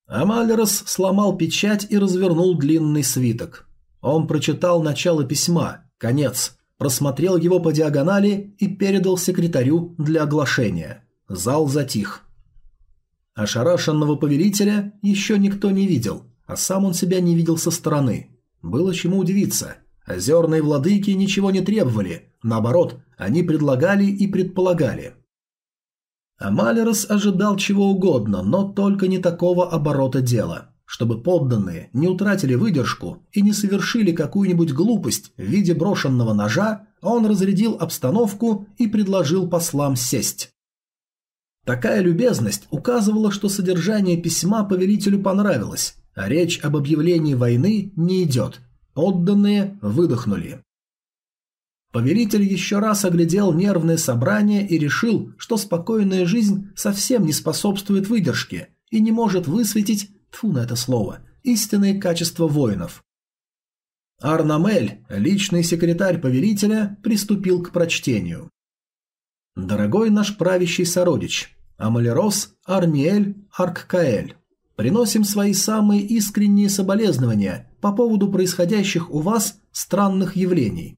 Амалерос сломал печать и развернул длинный свиток. Он прочитал начало письма, конец, просмотрел его по диагонали и передал секретарю для оглашения. Зал затих. Ошарашенного повелителя еще никто не видел, а сам он себя не видел со стороны. Было чему удивиться. Озерные владыки ничего не требовали, наоборот, они предлагали и предполагали. Амалерос ожидал чего угодно, но только не такого оборота дела. Чтобы подданные не утратили выдержку и не совершили какую-нибудь глупость в виде брошенного ножа, он разрядил обстановку и предложил послам сесть. Такая любезность указывала, что содержание письма повелителю понравилось, а речь об объявлении войны не идет. Подданные выдохнули. Повелитель еще раз оглядел нервное собрание и решил, что спокойная жизнь совсем не способствует выдержке и не может высветить, тфу на это слово, истинные качества воинов. Арнамель, личный секретарь повелителя, приступил к прочтению. «Дорогой наш правящий сородич, Амалерос Арниэль Арккаэль, приносим свои самые искренние соболезнования по поводу происходящих у вас странных явлений.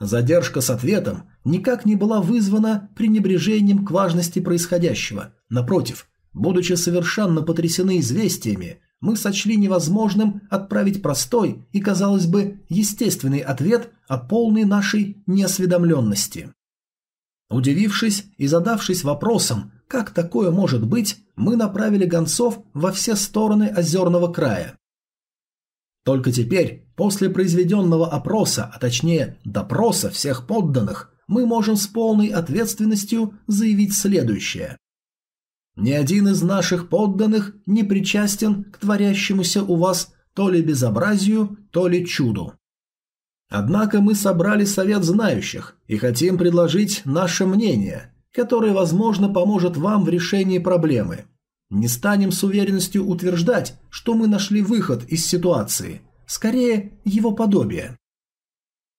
Задержка с ответом никак не была вызвана пренебрежением к важности происходящего. Напротив, будучи совершенно потрясены известиями, мы сочли невозможным отправить простой и, казалось бы, естественный ответ о полной нашей неосведомленности. Удивившись и задавшись вопросом, как такое может быть, мы направили гонцов во все стороны озерного края. Только теперь, после произведенного опроса, а точнее допроса всех подданных, мы можем с полной ответственностью заявить следующее. Ни один из наших подданных не причастен к творящемуся у вас то ли безобразию, то ли чуду. Однако мы собрали совет знающих и хотим предложить наше мнение, которое, возможно, поможет вам в решении проблемы – не станем с уверенностью утверждать, что мы нашли выход из ситуации, скорее его подобие.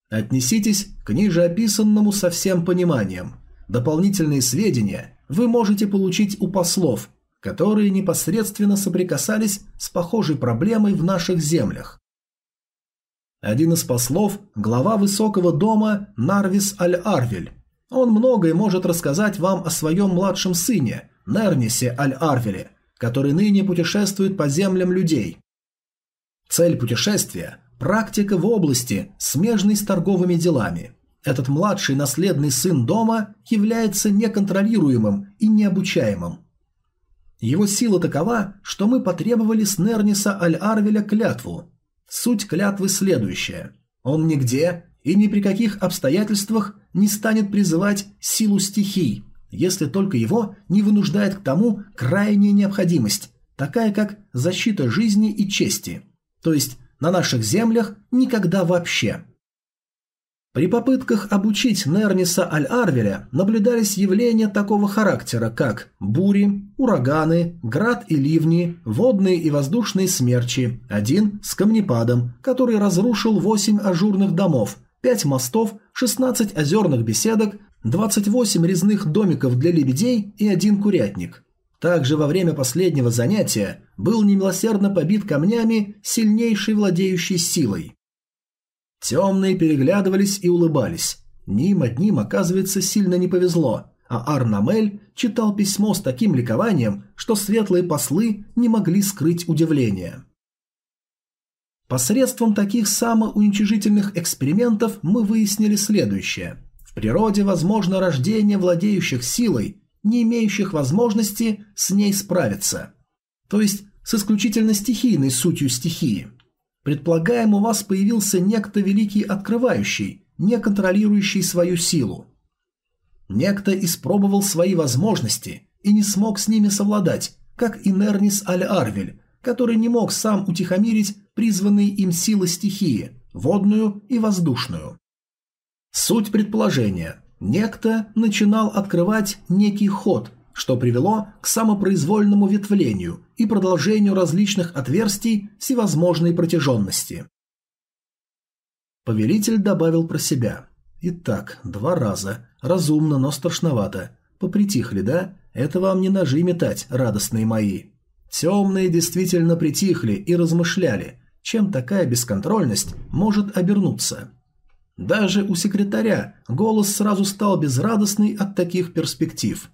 Отнеситесь к ниже описанному со всем пониманием. Дополнительные сведения вы можете получить у послов, которые непосредственно соприкасались с похожей проблемой в наших землях. Один из послов – глава высокого дома Нарвис Аль-Арвель. Он многое может рассказать вам о своем младшем сыне, Нернисе Аль-Арвеле, который ныне путешествует по землям людей. Цель путешествия – практика в области, смежной с торговыми делами. Этот младший наследный сын дома является неконтролируемым и необучаемым. Его сила такова, что мы потребовали с Нерниса Аль-Арвеля клятву. Суть клятвы следующая. Он нигде и ни при каких обстоятельствах не станет призывать силу стихий, если только его не вынуждает к тому крайняя необходимость, такая как защита жизни и чести, то есть на наших землях никогда вообще. При попытках обучить Нерниса Аль-Арвеля наблюдались явления такого характера, как бури, ураганы, град и ливни, водные и воздушные смерчи, один с камнепадом, который разрушил 8 ажурных домов, 5 мостов, 16 озерных беседок, 28 резных домиков для лебедей и один курятник. Также во время последнего занятия был немилосердно побит камнями сильнейший владеющий силой. Темные переглядывались и улыбались. Ним одним, оказывается, сильно не повезло, а Арнамель читал письмо с таким ликованием, что светлые послы не могли скрыть удивление. Посредством таких самоуничижительных экспериментов мы выяснили следующее – в природе возможно рождение владеющих силой, не имеющих возможности с ней справиться. То есть с исключительно стихийной сутью стихии. Предполагаем, у вас появился некто великий открывающий, не контролирующий свою силу. Некто испробовал свои возможности и не смог с ними совладать, как и Нернис Аль-Арвель, который не мог сам утихомирить призванные им силы стихии, водную и воздушную. Суть предположения. Некто начинал открывать некий ход, что привело к самопроизвольному ветвлению и продолжению различных отверстий всевозможной протяженности. Повелитель добавил про себя. Итак, два раза. Разумно, но страшновато. Попритихли, да? Это вам не ножи метать, радостные мои. Темные действительно притихли и размышляли, чем такая бесконтрольность может обернуться. Даже у секретаря голос сразу стал безрадостный от таких перспектив.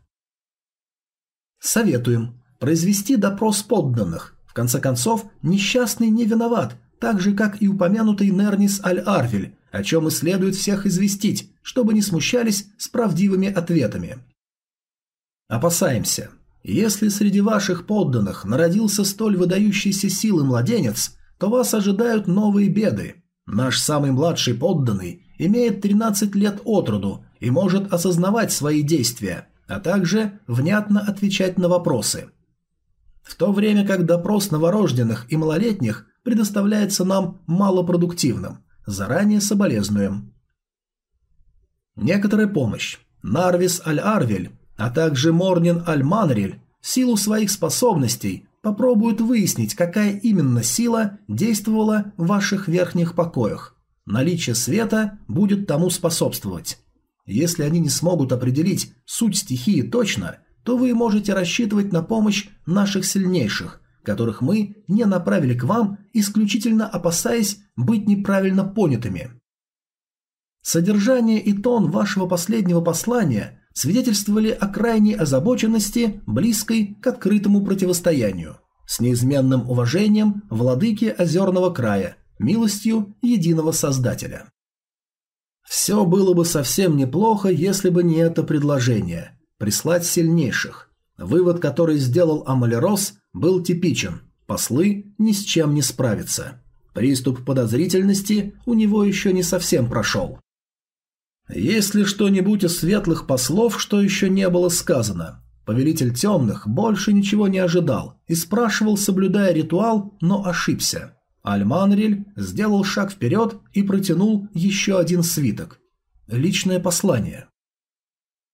Советуем произвести допрос подданных. В конце концов, несчастный не виноват, так же, как и упомянутый Нернис Аль-Арвель, о чем и следует всех известить, чтобы не смущались с правдивыми ответами. Опасаемся. Если среди ваших подданных народился столь выдающийся силы младенец, то вас ожидают новые беды. Наш самый младший подданный имеет 13 лет от роду и может осознавать свои действия, а также внятно отвечать на вопросы. В то время как допрос новорожденных и малолетних предоставляется нам малопродуктивным. Заранее соболезнуем. Некоторая помощь. Нарвис Аль-Арвель, а также Морнин Аль-Манриль силу своих способностей попробуют выяснить, какая именно сила действовала в ваших верхних покоях. Наличие света будет тому способствовать. Если они не смогут определить суть стихии точно, то вы можете рассчитывать на помощь наших сильнейших, которых мы не направили к вам, исключительно опасаясь быть неправильно понятыми. Содержание и тон вашего последнего послания свидетельствовали о крайней озабоченности, близкой к открытому противостоянию, с неизменным уважением владыки Озерного края, милостью единого Создателя. Все было бы совсем неплохо, если бы не это предложение – прислать сильнейших. Вывод, который сделал Амалерос, был типичен. Послы ни с чем не справятся. Приступ подозрительности у него еще не совсем прошел. Есть ли что-нибудь из светлых послов, что еще не было сказано? Повелитель темных больше ничего не ожидал и спрашивал, соблюдая ритуал, но ошибся. Альманриль сделал шаг вперед и протянул еще один свиток. Личное послание.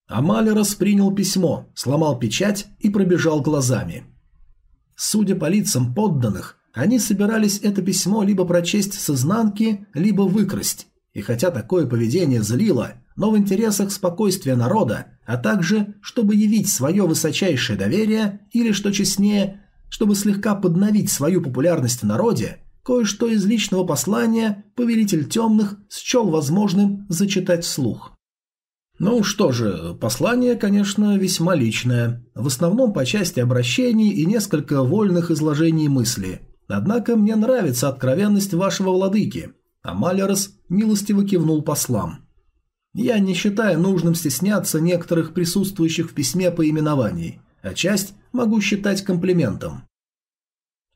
Амалерос принял письмо, сломал печать и пробежал глазами. Судя по лицам подданных, они собирались это письмо либо прочесть с изнанки, либо выкрасть. И хотя такое поведение злило, но в интересах спокойствия народа, а также, чтобы явить свое высочайшее доверие, или, что честнее, чтобы слегка подновить свою популярность в народе, кое-что из личного послания повелитель темных счел возможным зачитать вслух. Ну что же, послание, конечно, весьма личное. В основном по части обращений и несколько вольных изложений мысли. Однако мне нравится откровенность вашего владыки. А Малерос милостиво кивнул послам. Я не считаю нужным стесняться некоторых присутствующих в письме поименований, а часть могу считать комплиментом.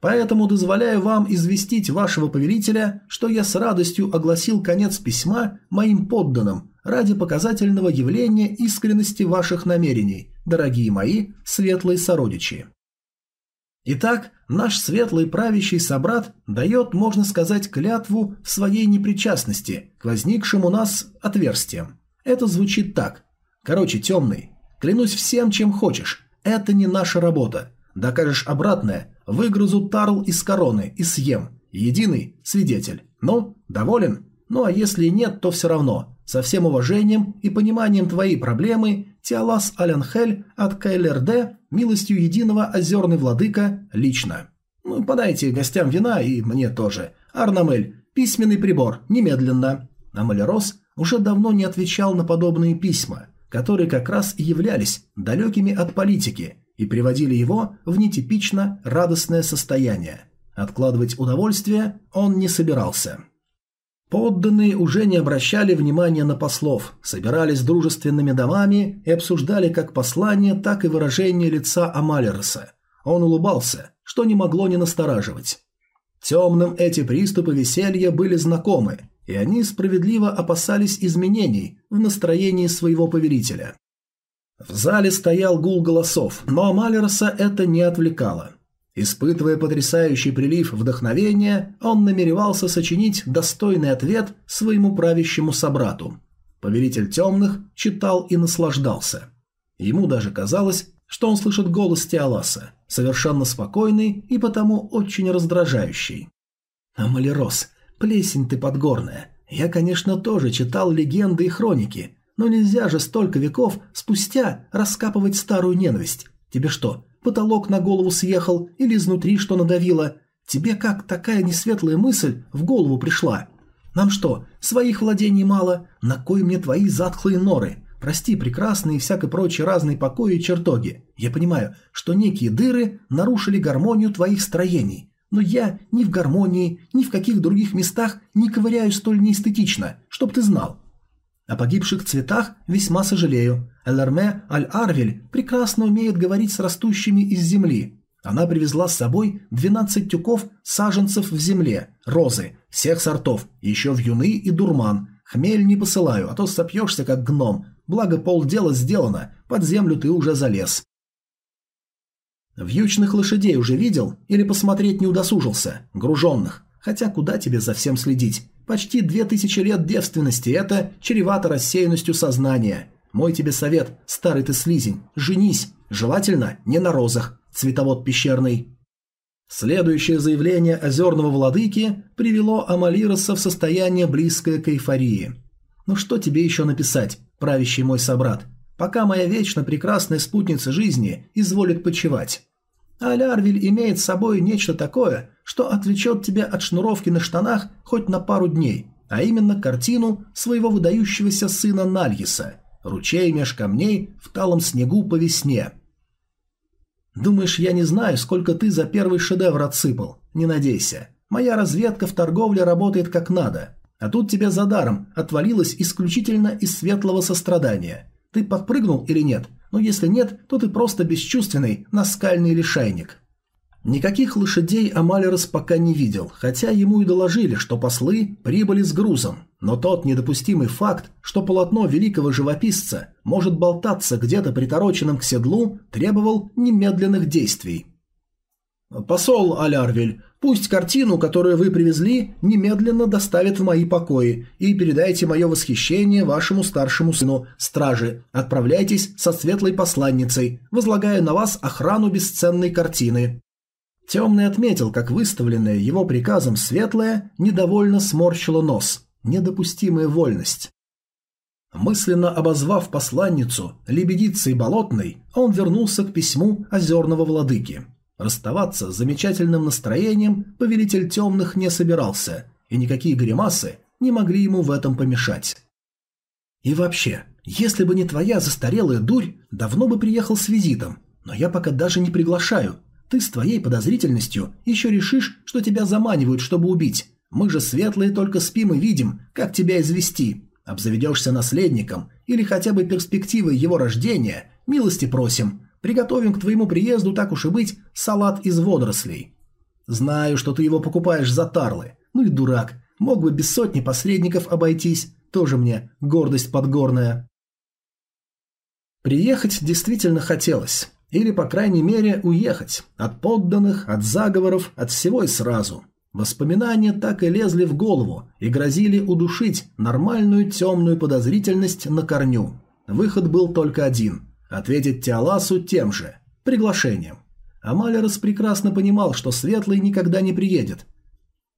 Поэтому дозволяю вам известить вашего повелителя, что я с радостью огласил конец письма моим подданным ради показательного явления искренности ваших намерений, дорогие мои светлые сородичи. Итак, наш светлый правящий собрат дает, можно сказать, клятву в своей непричастности к возникшим у нас отверстиям. Это звучит так. Короче, темный, клянусь всем, чем хочешь, это не наша работа. Докажешь обратное, выгрызу тарл из короны и съем. Единый свидетель. Ну, доволен? Ну а если нет, то все равно. Со всем уважением и пониманием твоей проблемы, Тиалас Алянхель от КЛРД, милостью единого озерный владыка, лично. Ну, подайте гостям вина и мне тоже. Арнамель, письменный прибор, немедленно. Амалерос уже давно не отвечал на подобные письма, которые как раз и являлись далекими от политики и приводили его в нетипично радостное состояние. Откладывать удовольствие он не собирался. Подданные уже не обращали внимания на послов, собирались дружественными домами и обсуждали как послание, так и выражение лица Амалероса. Он улыбался, что не могло не настораживать. Темным эти приступы веселья были знакомы, и они справедливо опасались изменений в настроении своего повелителя. В зале стоял гул голосов, но Амалероса это не отвлекало. Испытывая потрясающий прилив вдохновения, он намеревался сочинить достойный ответ своему правящему собрату. Повелитель темных читал и наслаждался. Ему даже казалось, что он слышит голос Теоласа, совершенно спокойный и потому очень раздражающий. «Амалерос, плесень ты подгорная. Я, конечно, тоже читал легенды и хроники, но нельзя же столько веков спустя раскапывать старую ненависть. Тебе что, потолок на голову съехал или изнутри что надавило. Тебе как такая несветлая мысль в голову пришла? Нам что, своих владений мало? На кой мне твои затхлые норы? Прости, прекрасные и всякой прочие разные покои и чертоги. Я понимаю, что некие дыры нарушили гармонию твоих строений. Но я ни в гармонии, ни в каких других местах не ковыряю столь неэстетично, чтоб ты знал. О погибших цветах весьма сожалею. Элерме Аль-Арвель прекрасно умеет говорить с растущими из земли. Она привезла с собой 12 тюков саженцев в земле, розы, всех сортов, еще в юны и дурман. Хмель не посылаю, а то сопьешься как гном. Благо полдела сделано, под землю ты уже залез. Вьючных лошадей уже видел или посмотреть не удосужился? Груженных. Хотя куда тебе за всем следить? Почти две тысячи лет девственности – это чревато рассеянностью сознания. Мой тебе совет, старый ты слизень, женись, желательно не на розах, цветовод пещерный. Следующее заявление озерного владыки привело Амалироса в состояние близкое к эйфории. Ну что тебе еще написать, правящий мой собрат, пока моя вечно прекрасная спутница жизни изволит почевать? А Лярвиль имеет с собой нечто такое, что отвлечет тебя от шнуровки на штанах хоть на пару дней, а именно картину своего выдающегося сына Нальеса «Ручей меж камней в талом снегу по весне». Думаешь, я не знаю, сколько ты за первый шедевр отсыпал? Не надейся. Моя разведка в торговле работает как надо. А тут тебе за даром отвалилось исключительно из светлого сострадания. Ты подпрыгнул или нет? Но если нет, то ты просто бесчувственный, наскальный лишайник. Никаких лошадей Амалерос пока не видел, хотя ему и доложили, что послы прибыли с грузом. Но тот недопустимый факт, что полотно великого живописца может болтаться где-то притороченным к седлу, требовал немедленных действий. «Посол Алярвель, пусть картину, которую вы привезли, немедленно доставят в мои покои и передайте мое восхищение вашему старшему сыну, стражи. Отправляйтесь со светлой посланницей, возлагая на вас охрану бесценной картины». Темный отметил, как выставленная его приказом светлая недовольно сморщила нос. Недопустимая вольность. Мысленно обозвав посланницу лебедицей болотной, он вернулся к письму озерного владыки. Расставаться с замечательным настроением повелитель темных не собирался, и никакие гримасы не могли ему в этом помешать. И вообще, если бы не твоя застарелая дурь, давно бы приехал с визитом, но я пока даже не приглашаю. Ты с твоей подозрительностью еще решишь, что тебя заманивают, чтобы убить. Мы же светлые только спим и видим, как тебя извести. Обзаведешься наследником или хотя бы перспективой его рождения, милости просим, Приготовим к твоему приезду, так уж и быть, салат из водорослей. Знаю, что ты его покупаешь за тарлы. Ну и дурак. Мог бы без сотни посредников обойтись. Тоже мне гордость подгорная. Приехать действительно хотелось. Или, по крайней мере, уехать. От подданных, от заговоров, от всего и сразу. Воспоминания так и лезли в голову и грозили удушить нормальную темную подозрительность на корню. Выход был только один Ответить Теоласу тем же, приглашением. А Малерос прекрасно понимал, что Светлый никогда не приедет.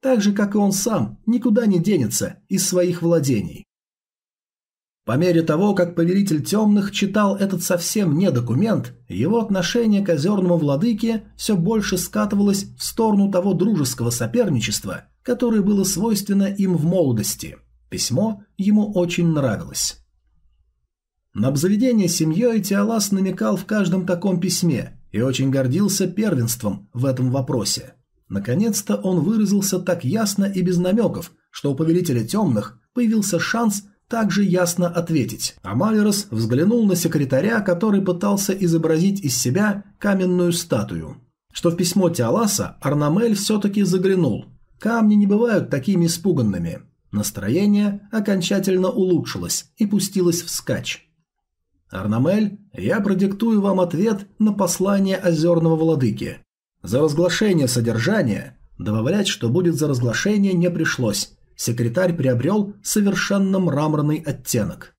Так же, как и он сам, никуда не денется из своих владений. По мере того, как Повелитель Темных читал этот совсем не документ, его отношение к озерному владыке все больше скатывалось в сторону того дружеского соперничества, которое было свойственно им в молодости. Письмо ему очень нравилось. На обзаведение семьей Теолас намекал в каждом таком письме и очень гордился первенством в этом вопросе. Наконец-то он выразился так ясно и без намеков, что у Повелителя Темных появился шанс также ясно ответить. А взглянул на секретаря, который пытался изобразить из себя каменную статую. Что в письмо Теоласа Арнамель все-таки заглянул. Камни не бывают такими испуганными. Настроение окончательно улучшилось и пустилось вскачь. Арнамель, я продиктую вам ответ на послание озерного владыки. За разглашение содержания добавлять, что будет за разглашение, не пришлось. Секретарь приобрел совершенно мраморный оттенок.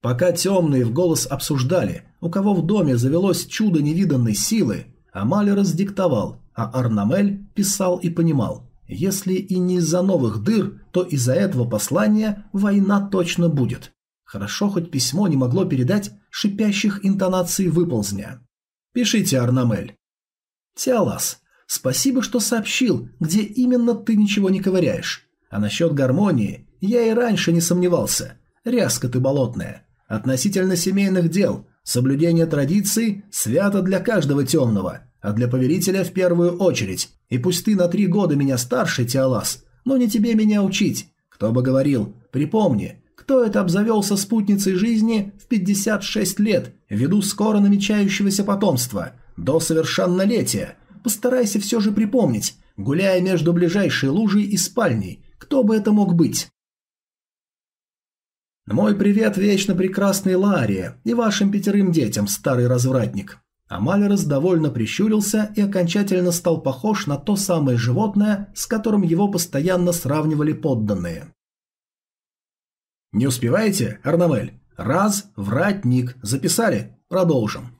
Пока темные в голос обсуждали, у кого в доме завелось чудо невиданной силы, Амаль раздиктовал, а Арнамель писал и понимал. Если и не из-за новых дыр, то из-за этого послания война точно будет. Хорошо, хоть письмо не могло передать шипящих интонаций выползня. Пишите, Арнамель. Тиалас, спасибо, что сообщил, где именно ты ничего не ковыряешь. А насчет гармонии я и раньше не сомневался. Ряска ты болотная. Относительно семейных дел, соблюдение традиций свято для каждого темного, а для повелителя в первую очередь. И пусть ты на три года меня старше, Тиалас, но не тебе меня учить. Кто бы говорил, припомни, кто это обзавелся спутницей жизни в 56 лет, ввиду скоро намечающегося потомства, до совершеннолетия. Постарайся все же припомнить, гуляя между ближайшей лужей и спальней, кто бы это мог быть. Мой привет вечно прекрасной Ларии и вашим пятерым детям, старый развратник. Амалерос довольно прищурился и окончательно стал похож на то самое животное, с которым его постоянно сравнивали подданные. Не успеваете, Арнамель? Раз, вратник. Записали? Продолжим.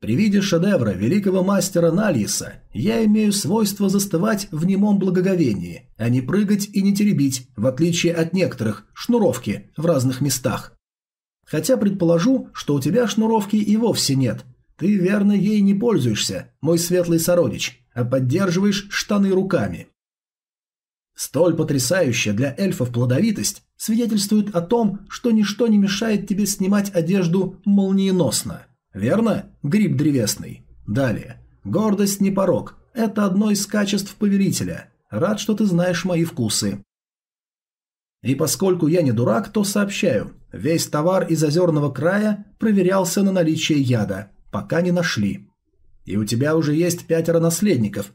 При виде шедевра великого мастера Нальеса я имею свойство застывать в немом благоговении, а не прыгать и не теребить, в отличие от некоторых, шнуровки в разных местах. Хотя предположу, что у тебя шнуровки и вовсе нет. Ты верно ей не пользуешься, мой светлый сородич, а поддерживаешь штаны руками. Столь потрясающая для эльфов плодовитость свидетельствует о том, что ничто не мешает тебе снимать одежду молниеносно. Верно? Гриб древесный. Далее. Гордость не порог. Это одно из качеств повелителя. Рад, что ты знаешь мои вкусы. И поскольку я не дурак, то сообщаю. Весь товар из озерного края проверялся на наличие яда, пока не нашли. И у тебя уже есть пятеро наследников,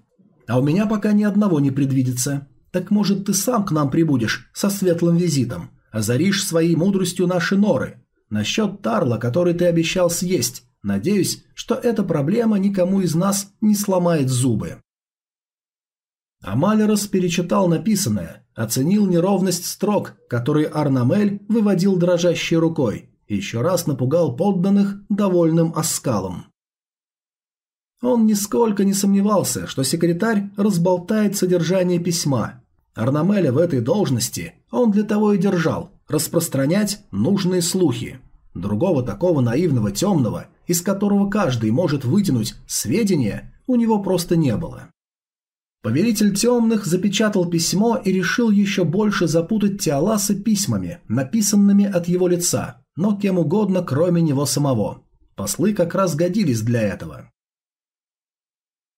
а у меня пока ни одного не предвидится. Так может ты сам к нам прибудешь со светлым визитом, озаришь своей мудростью наши норы. Насчет тарла, который ты обещал съесть, надеюсь, что эта проблема никому из нас не сломает зубы. Амалерос перечитал написанное, оценил неровность строк, которые Арнамель выводил дрожащей рукой, и еще раз напугал подданных довольным оскалом. Он нисколько не сомневался, что секретарь разболтает содержание письма, Арнамеля в этой должности он для того и держал – распространять нужные слухи. Другого такого наивного темного, из которого каждый может вытянуть сведения, у него просто не было. Повелитель темных запечатал письмо и решил еще больше запутать Теоласа письмами, написанными от его лица, но кем угодно, кроме него самого. Послы как раз годились для этого.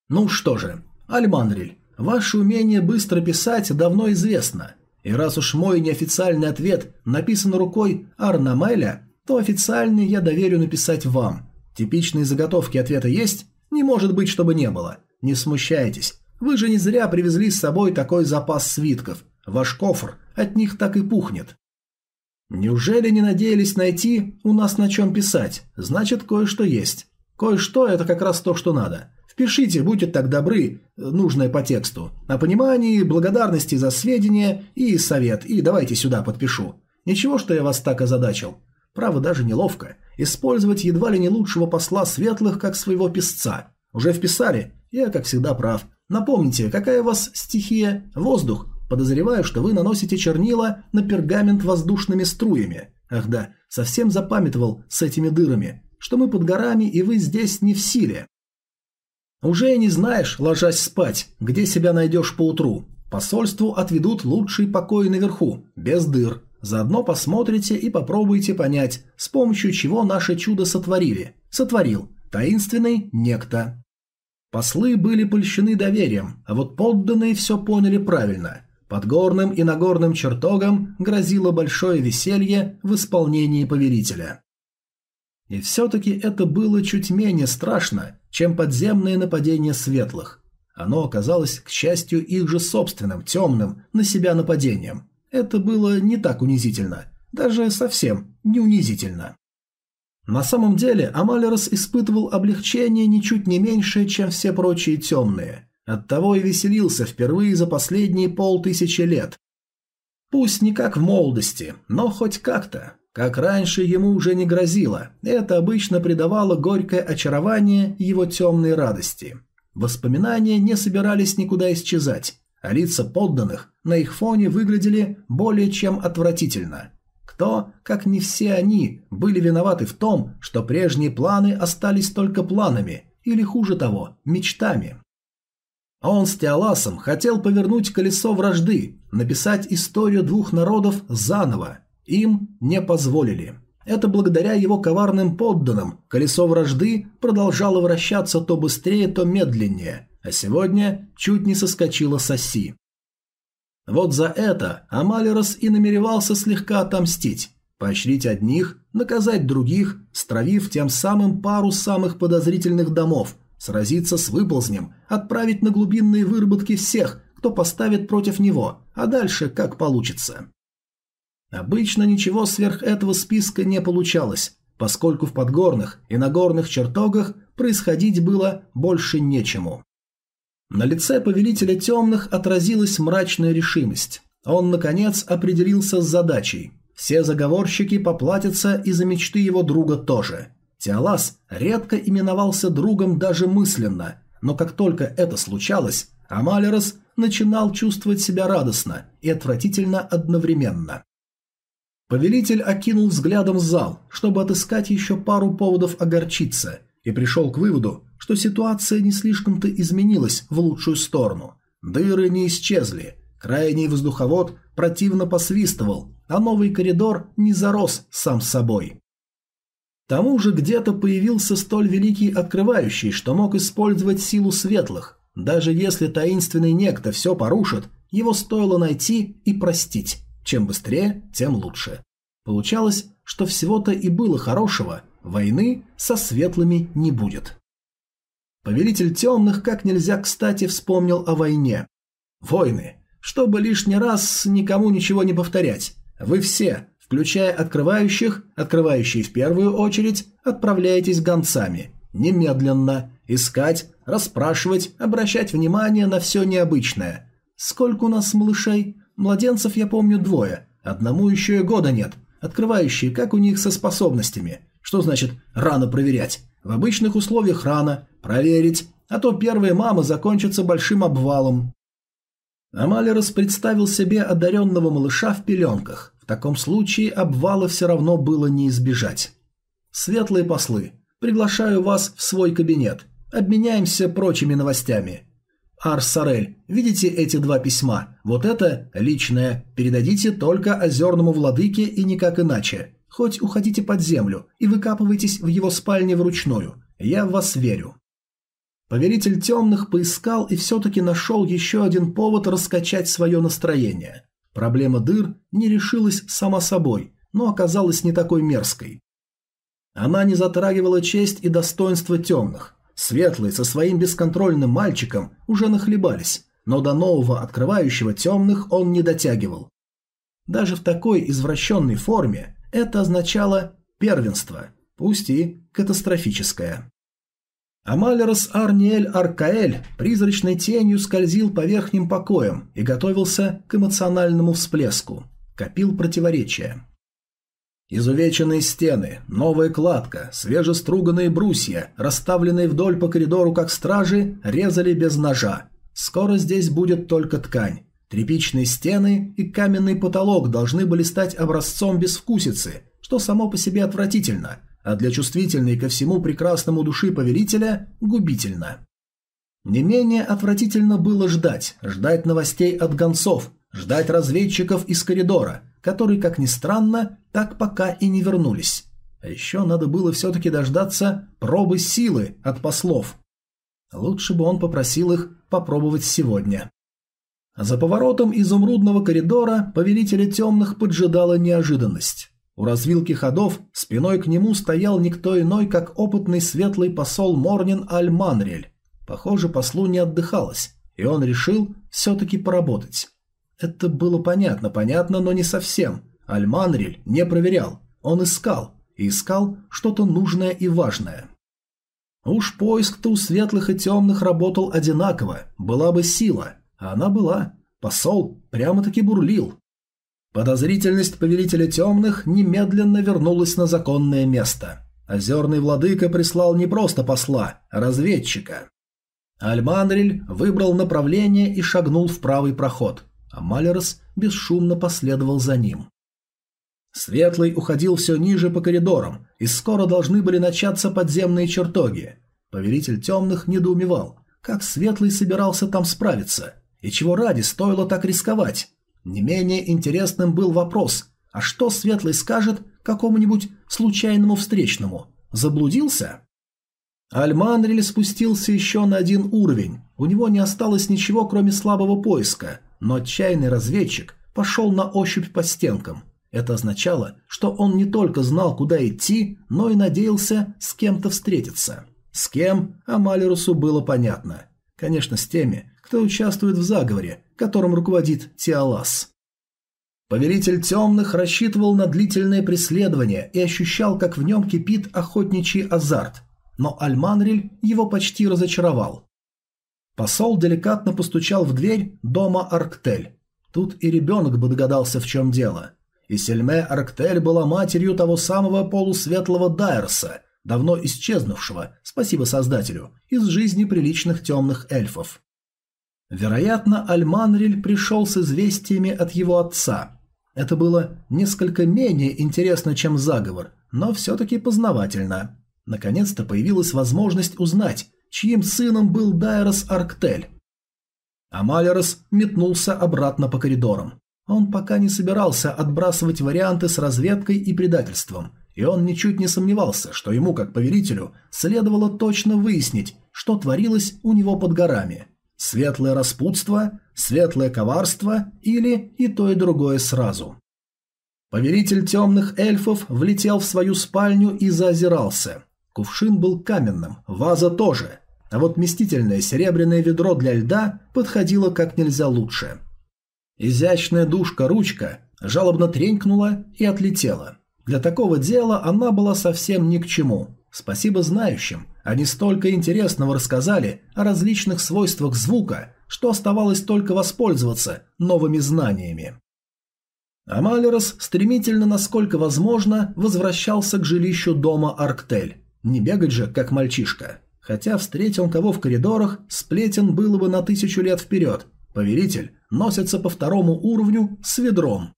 Ну что же, Альманриль, Ваше умение быстро писать давно известно, и раз уж мой неофициальный ответ написан рукой Арнамеля, то официальный я доверю написать вам. Типичные заготовки ответа есть? Не может быть, чтобы не было. Не смущайтесь. Вы же не зря привезли с собой такой запас свитков. Ваш кофр от них так и пухнет. Неужели не надеялись найти у нас на чем писать? Значит, кое-что есть. Кое-что – это как раз то, что надо. Пишите, будьте так добры, нужное по тексту. О понимании, благодарности за сведения и совет, и давайте сюда подпишу. Ничего, что я вас так озадачил. Право, даже неловко. Использовать едва ли не лучшего посла светлых, как своего писца. Уже вписали? Я, как всегда, прав. Напомните, какая у вас стихия? Воздух. Подозреваю, что вы наносите чернила на пергамент воздушными струями. Ах да, совсем запамятовал с этими дырами, что мы под горами и вы здесь не в силе. Уже и не знаешь, ложась спать, где себя найдешь поутру. Посольству отведут лучший покой наверху, без дыр. Заодно посмотрите и попробуйте понять, с помощью чего наше чудо сотворили. Сотворил. Таинственный некто. Послы были польщены доверием, а вот подданные все поняли правильно. Под горным и нагорным чертогом грозило большое веселье в исполнении повелителя. И все-таки это было чуть менее страшно, чем подземное нападение светлых. Оно оказалось, к счастью, их же собственным, темным, на себя нападением. Это было не так унизительно. Даже совсем не унизительно. На самом деле Амалерос испытывал облегчение ничуть не меньшее, чем все прочие темные. Оттого и веселился впервые за последние полтысячи лет. Пусть не как в молодости, но хоть как-то. Как раньше ему уже не грозило, это обычно придавало горькое очарование его темной радости. Воспоминания не собирались никуда исчезать, а лица подданных на их фоне выглядели более чем отвратительно. Кто, как не все они, были виноваты в том, что прежние планы остались только планами, или хуже того, мечтами. Он с Теоласом хотел повернуть колесо вражды, написать историю двух народов заново. Им не позволили. Это благодаря его коварным подданным колесо вражды продолжало вращаться то быстрее, то медленнее, а сегодня чуть не соскочило с оси. Вот за это Амалерос и намеревался слегка отомстить, поощрить одних, наказать других, стравив тем самым пару самых подозрительных домов, сразиться с выползнем, отправить на глубинные выработки всех, кто поставит против него, а дальше как получится. Обычно ничего сверх этого списка не получалось, поскольку в подгорных и нагорных чертогах происходить было больше нечему. На лице повелителя темных отразилась мрачная решимость. Он, наконец, определился с задачей. Все заговорщики поплатятся и за мечты его друга тоже. Теолас редко именовался другом даже мысленно, но как только это случалось, Амалерос начинал чувствовать себя радостно и отвратительно одновременно. Повелитель окинул взглядом зал, чтобы отыскать еще пару поводов огорчиться, и пришел к выводу, что ситуация не слишком-то изменилась в лучшую сторону. Дыры не исчезли, крайний воздуховод противно посвистывал, а новый коридор не зарос сам собой. К тому же где-то появился столь великий открывающий, что мог использовать силу светлых. Даже если таинственный некто все порушит, его стоило найти и простить. Чем быстрее, тем лучше. Получалось, что всего-то и было хорошего, войны со светлыми не будет. Повелитель темных как нельзя кстати вспомнил о войне. Войны. Чтобы лишний раз никому ничего не повторять. Вы все, включая открывающих, открывающие в первую очередь, отправляетесь гонцами. Немедленно. Искать, расспрашивать, обращать внимание на все необычное. Сколько у нас малышей? Младенцев я помню двое. Одному еще и года нет. Открывающие, как у них со способностями? Что значит «рано проверять»? В обычных условиях рано, проверить, а то первая мама закончится большим обвалом. Амалерос представил себе одаренного малыша в пеленках. В таком случае обвала все равно было не избежать. Светлые послы, приглашаю вас в свой кабинет. Обменяемся прочими новостями. Арсарель, видите эти два письма? Вот это личное. Передадите только озерному владыке и никак иначе. Хоть уходите под землю и выкапывайтесь в его спальне вручную. Я в вас верю. Повелитель темных поискал и все-таки нашел еще один повод раскачать свое настроение. Проблема дыр не решилась сама собой, но оказалась не такой мерзкой. Она не затрагивала честь и достоинство темных. Светлые со своим бесконтрольным мальчиком уже нахлебались, но до нового открывающего темных он не дотягивал. Даже в такой извращенной форме это означало первенство, пусть и катастрофическое. Амалерос Арниэль Аркаэль призрачной тенью скользил по верхним покоям и готовился к эмоциональному всплеску. Копил противоречия. Изувеченные стены, новая кладка, свежеструганные брусья, расставленные вдоль по коридору как стражи, резали без ножа. Скоро здесь будет только ткань. Тряпичные стены и каменный потолок должны были стать образцом безвкусицы, что само по себе отвратительно, а для чувствительной ко всему прекрасному души повелителя – губительно. Не менее отвратительно было ждать, ждать новостей от гонцов, ждать разведчиков из коридора, которые, как ни странно, так пока и не вернулись. А еще надо было все-таки дождаться пробы силы от послов. Лучше бы он попросил их попробовать сегодня. За поворотом изумрудного коридора повелителя темных поджидала неожиданность. У развилки ходов спиной к нему стоял никто иной, как опытный светлый посол Морнин Аль-Манрель. Похоже, послу не отдыхалось, и он решил все-таки поработать. Это было понятно, понятно, но не совсем. Аль-Манрель не проверял, он искал, и искал что-то нужное и важное. Уж поиск-то у светлых и темных работал одинаково, была бы сила – а она была. Посол прямо-таки бурлил. Подозрительность повелителя темных немедленно вернулась на законное место. Озерный владыка прислал не просто посла, а разведчика. Альманриль выбрал направление и шагнул в правый проход, а Малерос бесшумно последовал за ним. Светлый уходил все ниже по коридорам, и скоро должны были начаться подземные чертоги. Повелитель темных недоумевал, как Светлый собирался там справиться, и чего ради стоило так рисковать. Не менее интересным был вопрос, а что Светлый скажет какому-нибудь случайному встречному? Заблудился? Альманриль спустился еще на один уровень, у него не осталось ничего, кроме слабого поиска, но отчаянный разведчик пошел на ощупь по стенкам. Это означало, что он не только знал, куда идти, но и надеялся с кем-то встретиться. С кем Амалерусу было понятно. Конечно, с теми, кто участвует в заговоре, которым руководит Тиалас. Повелитель темных рассчитывал на длительное преследование и ощущал, как в нем кипит охотничий азарт, но Альманриль его почти разочаровал. Посол деликатно постучал в дверь дома Арктель. Тут и ребенок бы догадался, в чем дело. И Сельме Арктель была матерью того самого полусветлого Дайерса, давно исчезнувшего, спасибо создателю, из жизни приличных темных эльфов. Вероятно, Альманриль пришел с известиями от его отца. Это было несколько менее интересно, чем заговор, но все-таки познавательно. Наконец-то появилась возможность узнать, чьим сыном был Дайрос Арктель. Амалерос метнулся обратно по коридорам. Он пока не собирался отбрасывать варианты с разведкой и предательством, и он ничуть не сомневался, что ему, как повелителю, следовало точно выяснить, что творилось у него под горами. Светлое распутство, светлое коварство или и то и другое сразу. Повелитель темных эльфов влетел в свою спальню и заозирался. Кувшин был каменным, ваза тоже, а вот вместительное серебряное ведро для льда подходило как нельзя лучше. Изящная душка-ручка жалобно тренькнула и отлетела. Для такого дела она была совсем ни к чему. Спасибо знающим, они столько интересного рассказали о различных свойствах звука, что оставалось только воспользоваться новыми знаниями. Амалерос стремительно, насколько возможно, возвращался к жилищу дома Арктель. Не бегать же, как мальчишка. Хотя встретил кого в коридорах, сплетен было бы на тысячу лет вперед. Повелитель носится по второму уровню с ведром.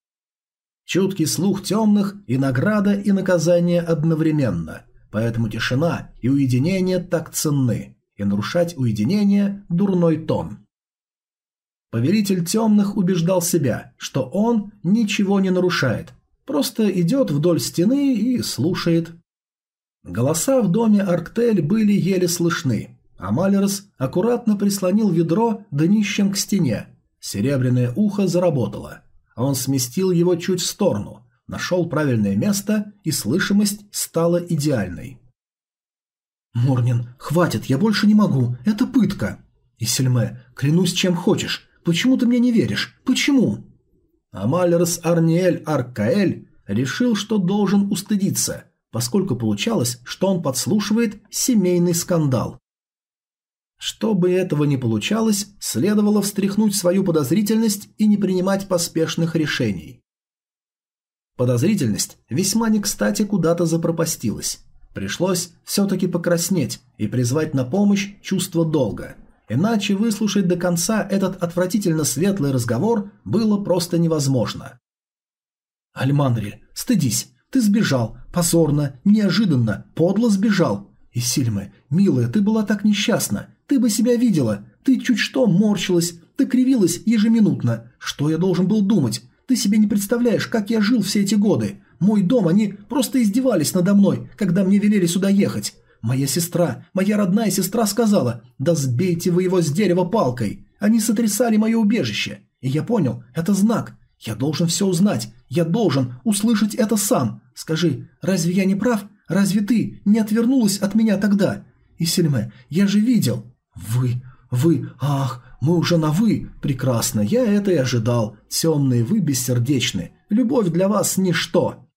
Чуткий слух темных и награда и наказание одновременно. Поэтому тишина и уединение так ценны. И нарушать уединение – дурной тон. Повелитель темных убеждал себя, что он ничего не нарушает, просто идет вдоль стены и слушает. Голоса в доме Арктель были еле слышны, а Малерос аккуратно прислонил ведро днищем к стене. Серебряное ухо заработало. Он сместил его чуть в сторону, нашел правильное место, и слышимость стала идеальной. «Морнин, хватит, я больше не могу, это пытка!» «Исельме, клянусь чем хочешь, почему ты мне не веришь? Почему?» Амалерс Арниэль Аркаэль решил, что должен устыдиться – поскольку получалось, что он подслушивает семейный скандал. Чтобы этого не получалось, следовало встряхнуть свою подозрительность и не принимать поспешных решений. Подозрительность весьма не кстати куда-то запропастилась. Пришлось все-таки покраснеть и призвать на помощь чувство долга. Иначе выслушать до конца этот отвратительно светлый разговор было просто невозможно. «Альмандриль, стыдись, ты сбежал, позорно, неожиданно, подло сбежал. И Сильме, милая, ты была так несчастна, ты бы себя видела, ты чуть что морщилась, ты кривилась ежеминутно. Что я должен был думать? Ты себе не представляешь, как я жил все эти годы. Мой дом, они просто издевались надо мной, когда мне велели сюда ехать. Моя сестра, моя родная сестра сказала, да сбейте вы его с дерева палкой. Они сотрясали мое убежище. И я понял, это знак, я должен все узнать. Я должен услышать это сам. Скажи, разве я не прав? Разве ты не отвернулась от меня тогда? Исельме, я же видел. Вы, вы, ах, мы уже на «вы». Прекрасно, я это и ожидал. Темные вы бессердечны. Любовь для вас ничто.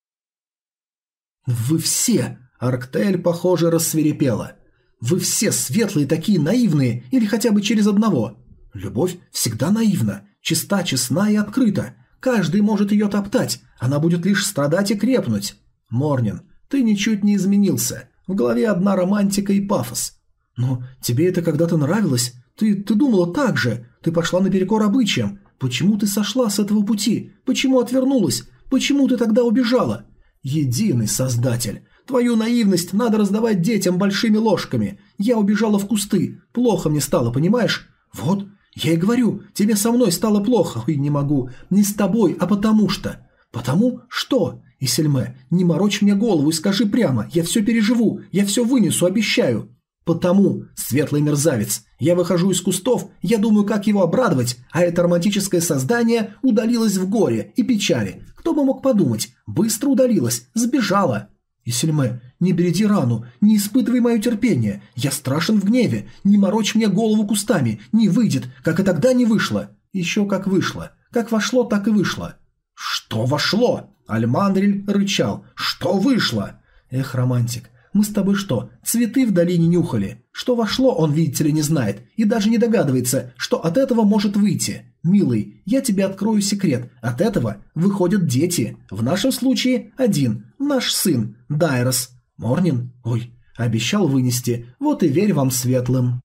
Вы все, Арктель, похоже, рассверепела. Вы все светлые такие наивные, или хотя бы через одного. Любовь всегда наивна, чиста, честна и открыта. Каждый может ее топтать, она будет лишь страдать и крепнуть. Морнин, ты ничуть не изменился. В голове одна романтика и пафос. Но тебе это когда-то нравилось? Ты, ты думала так же? Ты пошла наперекор обычаям. Почему ты сошла с этого пути? Почему отвернулась? Почему ты тогда убежала? Единый создатель. Твою наивность надо раздавать детям большими ложками. Я убежала в кусты. Плохо мне стало, понимаешь? Вот, я и говорю, тебе со мной стало плохо. Ой, не могу. Не с тобой, а потому что. Потому что? Исельме, не морочь мне голову и скажи прямо. Я все переживу. Я все вынесу, обещаю. Потому, светлый мерзавец, я выхожу из кустов, я думаю, как его обрадовать, а это романтическое создание удалилось в горе и печали. Кто бы мог подумать? Быстро удалилось, сбежала. Исельме, не береди рану, не испытывай мое терпение. Я страшен в гневе. Не морочь мне голову кустами. Не выйдет, как и тогда не вышло. Еще как вышло. Как вошло, так и вышло. Что вошло? Альмандрель рычал. Что вышло? Эх, романтик, мы с тобой что, цветы в долине нюхали? Что вошло, он, видите ли, не знает, и даже не догадывается, что от этого может выйти. Милый, я тебе открою секрет. От этого выходят дети. В нашем случае один. Наш сын, Дайрос. Морнин? Ой, обещал вынести. Вот и верь вам светлым.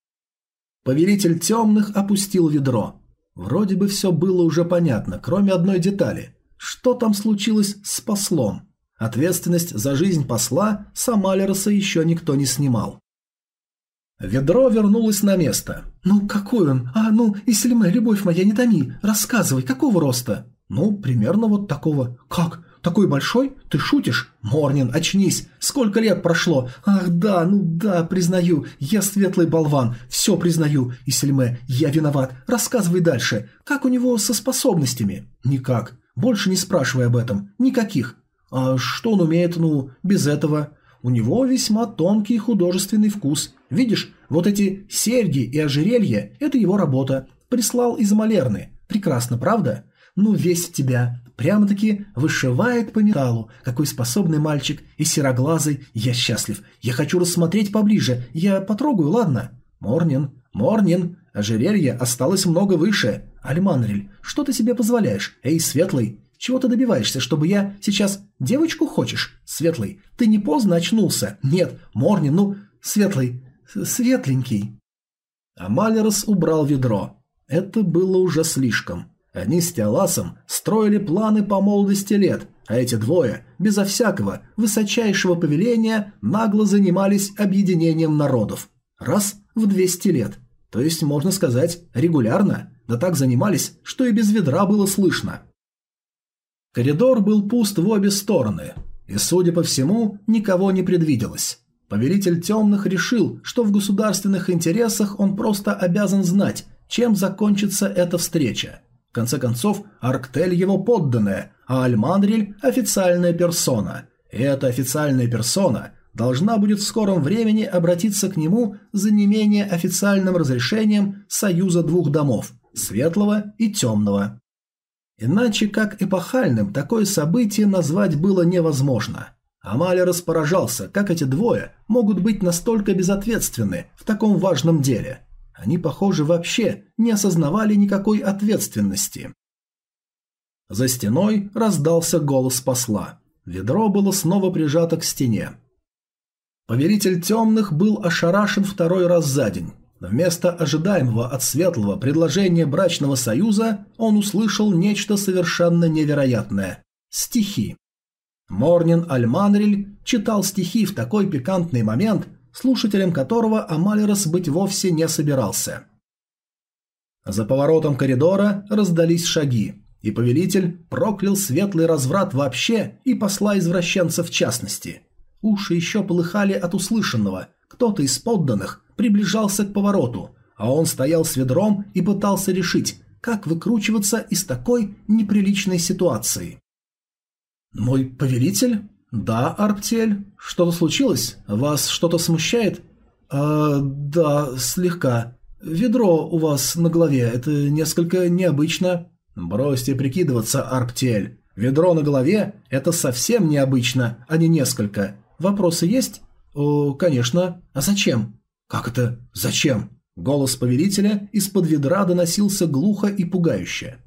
Повелитель темных опустил ведро. Вроде бы все было уже понятно, кроме одной детали. Что там случилось с послом? Ответственность за жизнь посла с Амалероса еще никто не снимал. Ведро вернулось на место. «Ну, какой он? А, ну, Ислиме, любовь моя, не томи. Рассказывай, какого роста?» «Ну, примерно вот такого». «Как? Такой большой? Ты шутишь?» «Морнин, очнись! Сколько лет прошло? Ах, да, ну да, признаю, я светлый болван, все признаю. Ислиме, я виноват. Рассказывай дальше. Как у него со способностями?» «Никак. Больше не спрашивай об этом. Никаких. А что он умеет, ну, без этого? У него весьма тонкий художественный вкус. Видишь, вот эти серьги и ожерелья – это его работа. Прислал из Малерны. Прекрасно, правда? Ну, весь тебя. Прямо-таки вышивает по металлу. Какой способный мальчик. И сероглазый. Я счастлив. Я хочу рассмотреть поближе. Я потрогаю, ладно? Морнин, Морнин. Ожерелье осталось много выше. Альманрель, что ты себе позволяешь? Эй, Светлый, чего ты добиваешься, чтобы я сейчас девочку хочешь? Светлый, ты не поздно очнулся? Нет, Морни, ну, Светлый, светленький. Амалерос убрал ведро. Это было уже слишком. Они с Теоласом строили планы по молодости лет, а эти двое, безо всякого высочайшего повеления, нагло занимались объединением народов. Раз в 200 лет. То есть, можно сказать, регулярно. Да так занимались, что и без ведра было слышно. Коридор был пуст в обе стороны, и, судя по всему, никого не предвиделось. Повелитель темных решил, что в государственных интересах он просто обязан знать, чем закончится эта встреча. В конце концов, Арктель его подданная, а Альмандриль – официальная персона. И эта официальная персона должна будет в скором времени обратиться к нему за не менее официальным разрешением союза двух домов – светлого и темного. Иначе как эпохальным такое событие назвать было невозможно. Амали распоражался, как эти двое могут быть настолько безответственны в таком важном деле. Они, похоже, вообще не осознавали никакой ответственности. За стеной раздался голос посла. Ведро было снова прижато к стене. Повелитель темных был ошарашен второй раз за день. Вместо ожидаемого от Светлого предложения брачного союза он услышал нечто совершенно невероятное – стихи. Морнин Альманриль читал стихи в такой пикантный момент, слушателем которого Амалерос быть вовсе не собирался. За поворотом коридора раздались шаги, и повелитель проклял светлый разврат вообще и посла извращенца в частности. Уши еще полыхали от услышанного, кто-то из подданных приближался к повороту, а он стоял с ведром и пытался решить, как выкручиваться из такой неприличной ситуации. «Мой повелитель? Да, Арптель. Что-то случилось? Вас что-то смущает?» «А, да, слегка. Ведро у вас на голове, это несколько необычно». «Бросьте прикидываться, Арптель. Ведро на голове – это совсем необычно, а не несколько. Вопросы есть?» «О, конечно. А зачем?» «Как это? Зачем?» Голос повелителя из-под ведра доносился глухо и пугающе.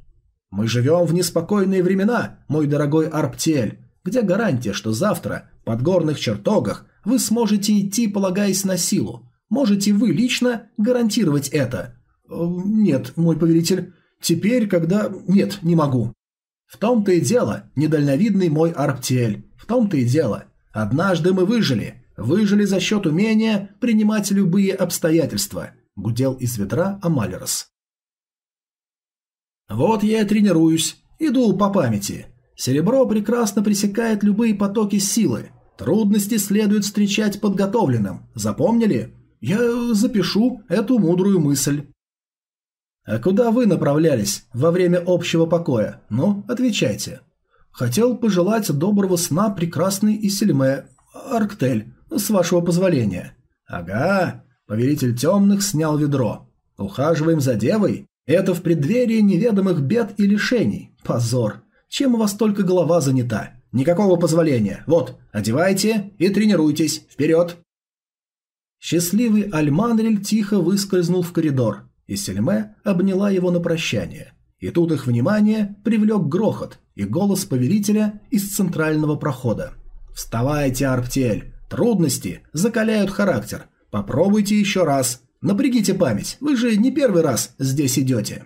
«Мы живем в неспокойные времена, мой дорогой Арптель. Где гарантия, что завтра, под горных чертогах, вы сможете идти, полагаясь на силу? Можете вы лично гарантировать это?» «Нет, мой повелитель. Теперь, когда... Нет, не могу». В том-то и дело, недальновидный мой Арптиэль, в том-то и дело. Однажды мы выжили, выжили за счет умения принимать любые обстоятельства, гудел из ведра Амалерос. Вот я и тренируюсь, иду по памяти. Серебро прекрасно пресекает любые потоки силы. Трудности следует встречать подготовленным. Запомнили? Я запишу эту мудрую мысль. А куда вы направлялись во время общего покоя? Ну, отвечайте. Хотел пожелать доброго сна прекрасный Исельме, Арктель, с вашего позволения. Ага, повелитель темных снял ведро. Ухаживаем за девой? Это в преддверии неведомых бед и лишений. Позор. Чем у вас только голова занята? Никакого позволения. Вот, одевайте и тренируйтесь. Вперед!» Счастливый Альманрель тихо выскользнул в коридор, и Сельме обняла его на прощание. И тут их внимание привлек грохот и голос повелителя из центрального прохода. «Вставайте, Арптель! Трудности закаляют характер. Попробуйте еще раз. Напрягите память, вы же не первый раз здесь идете».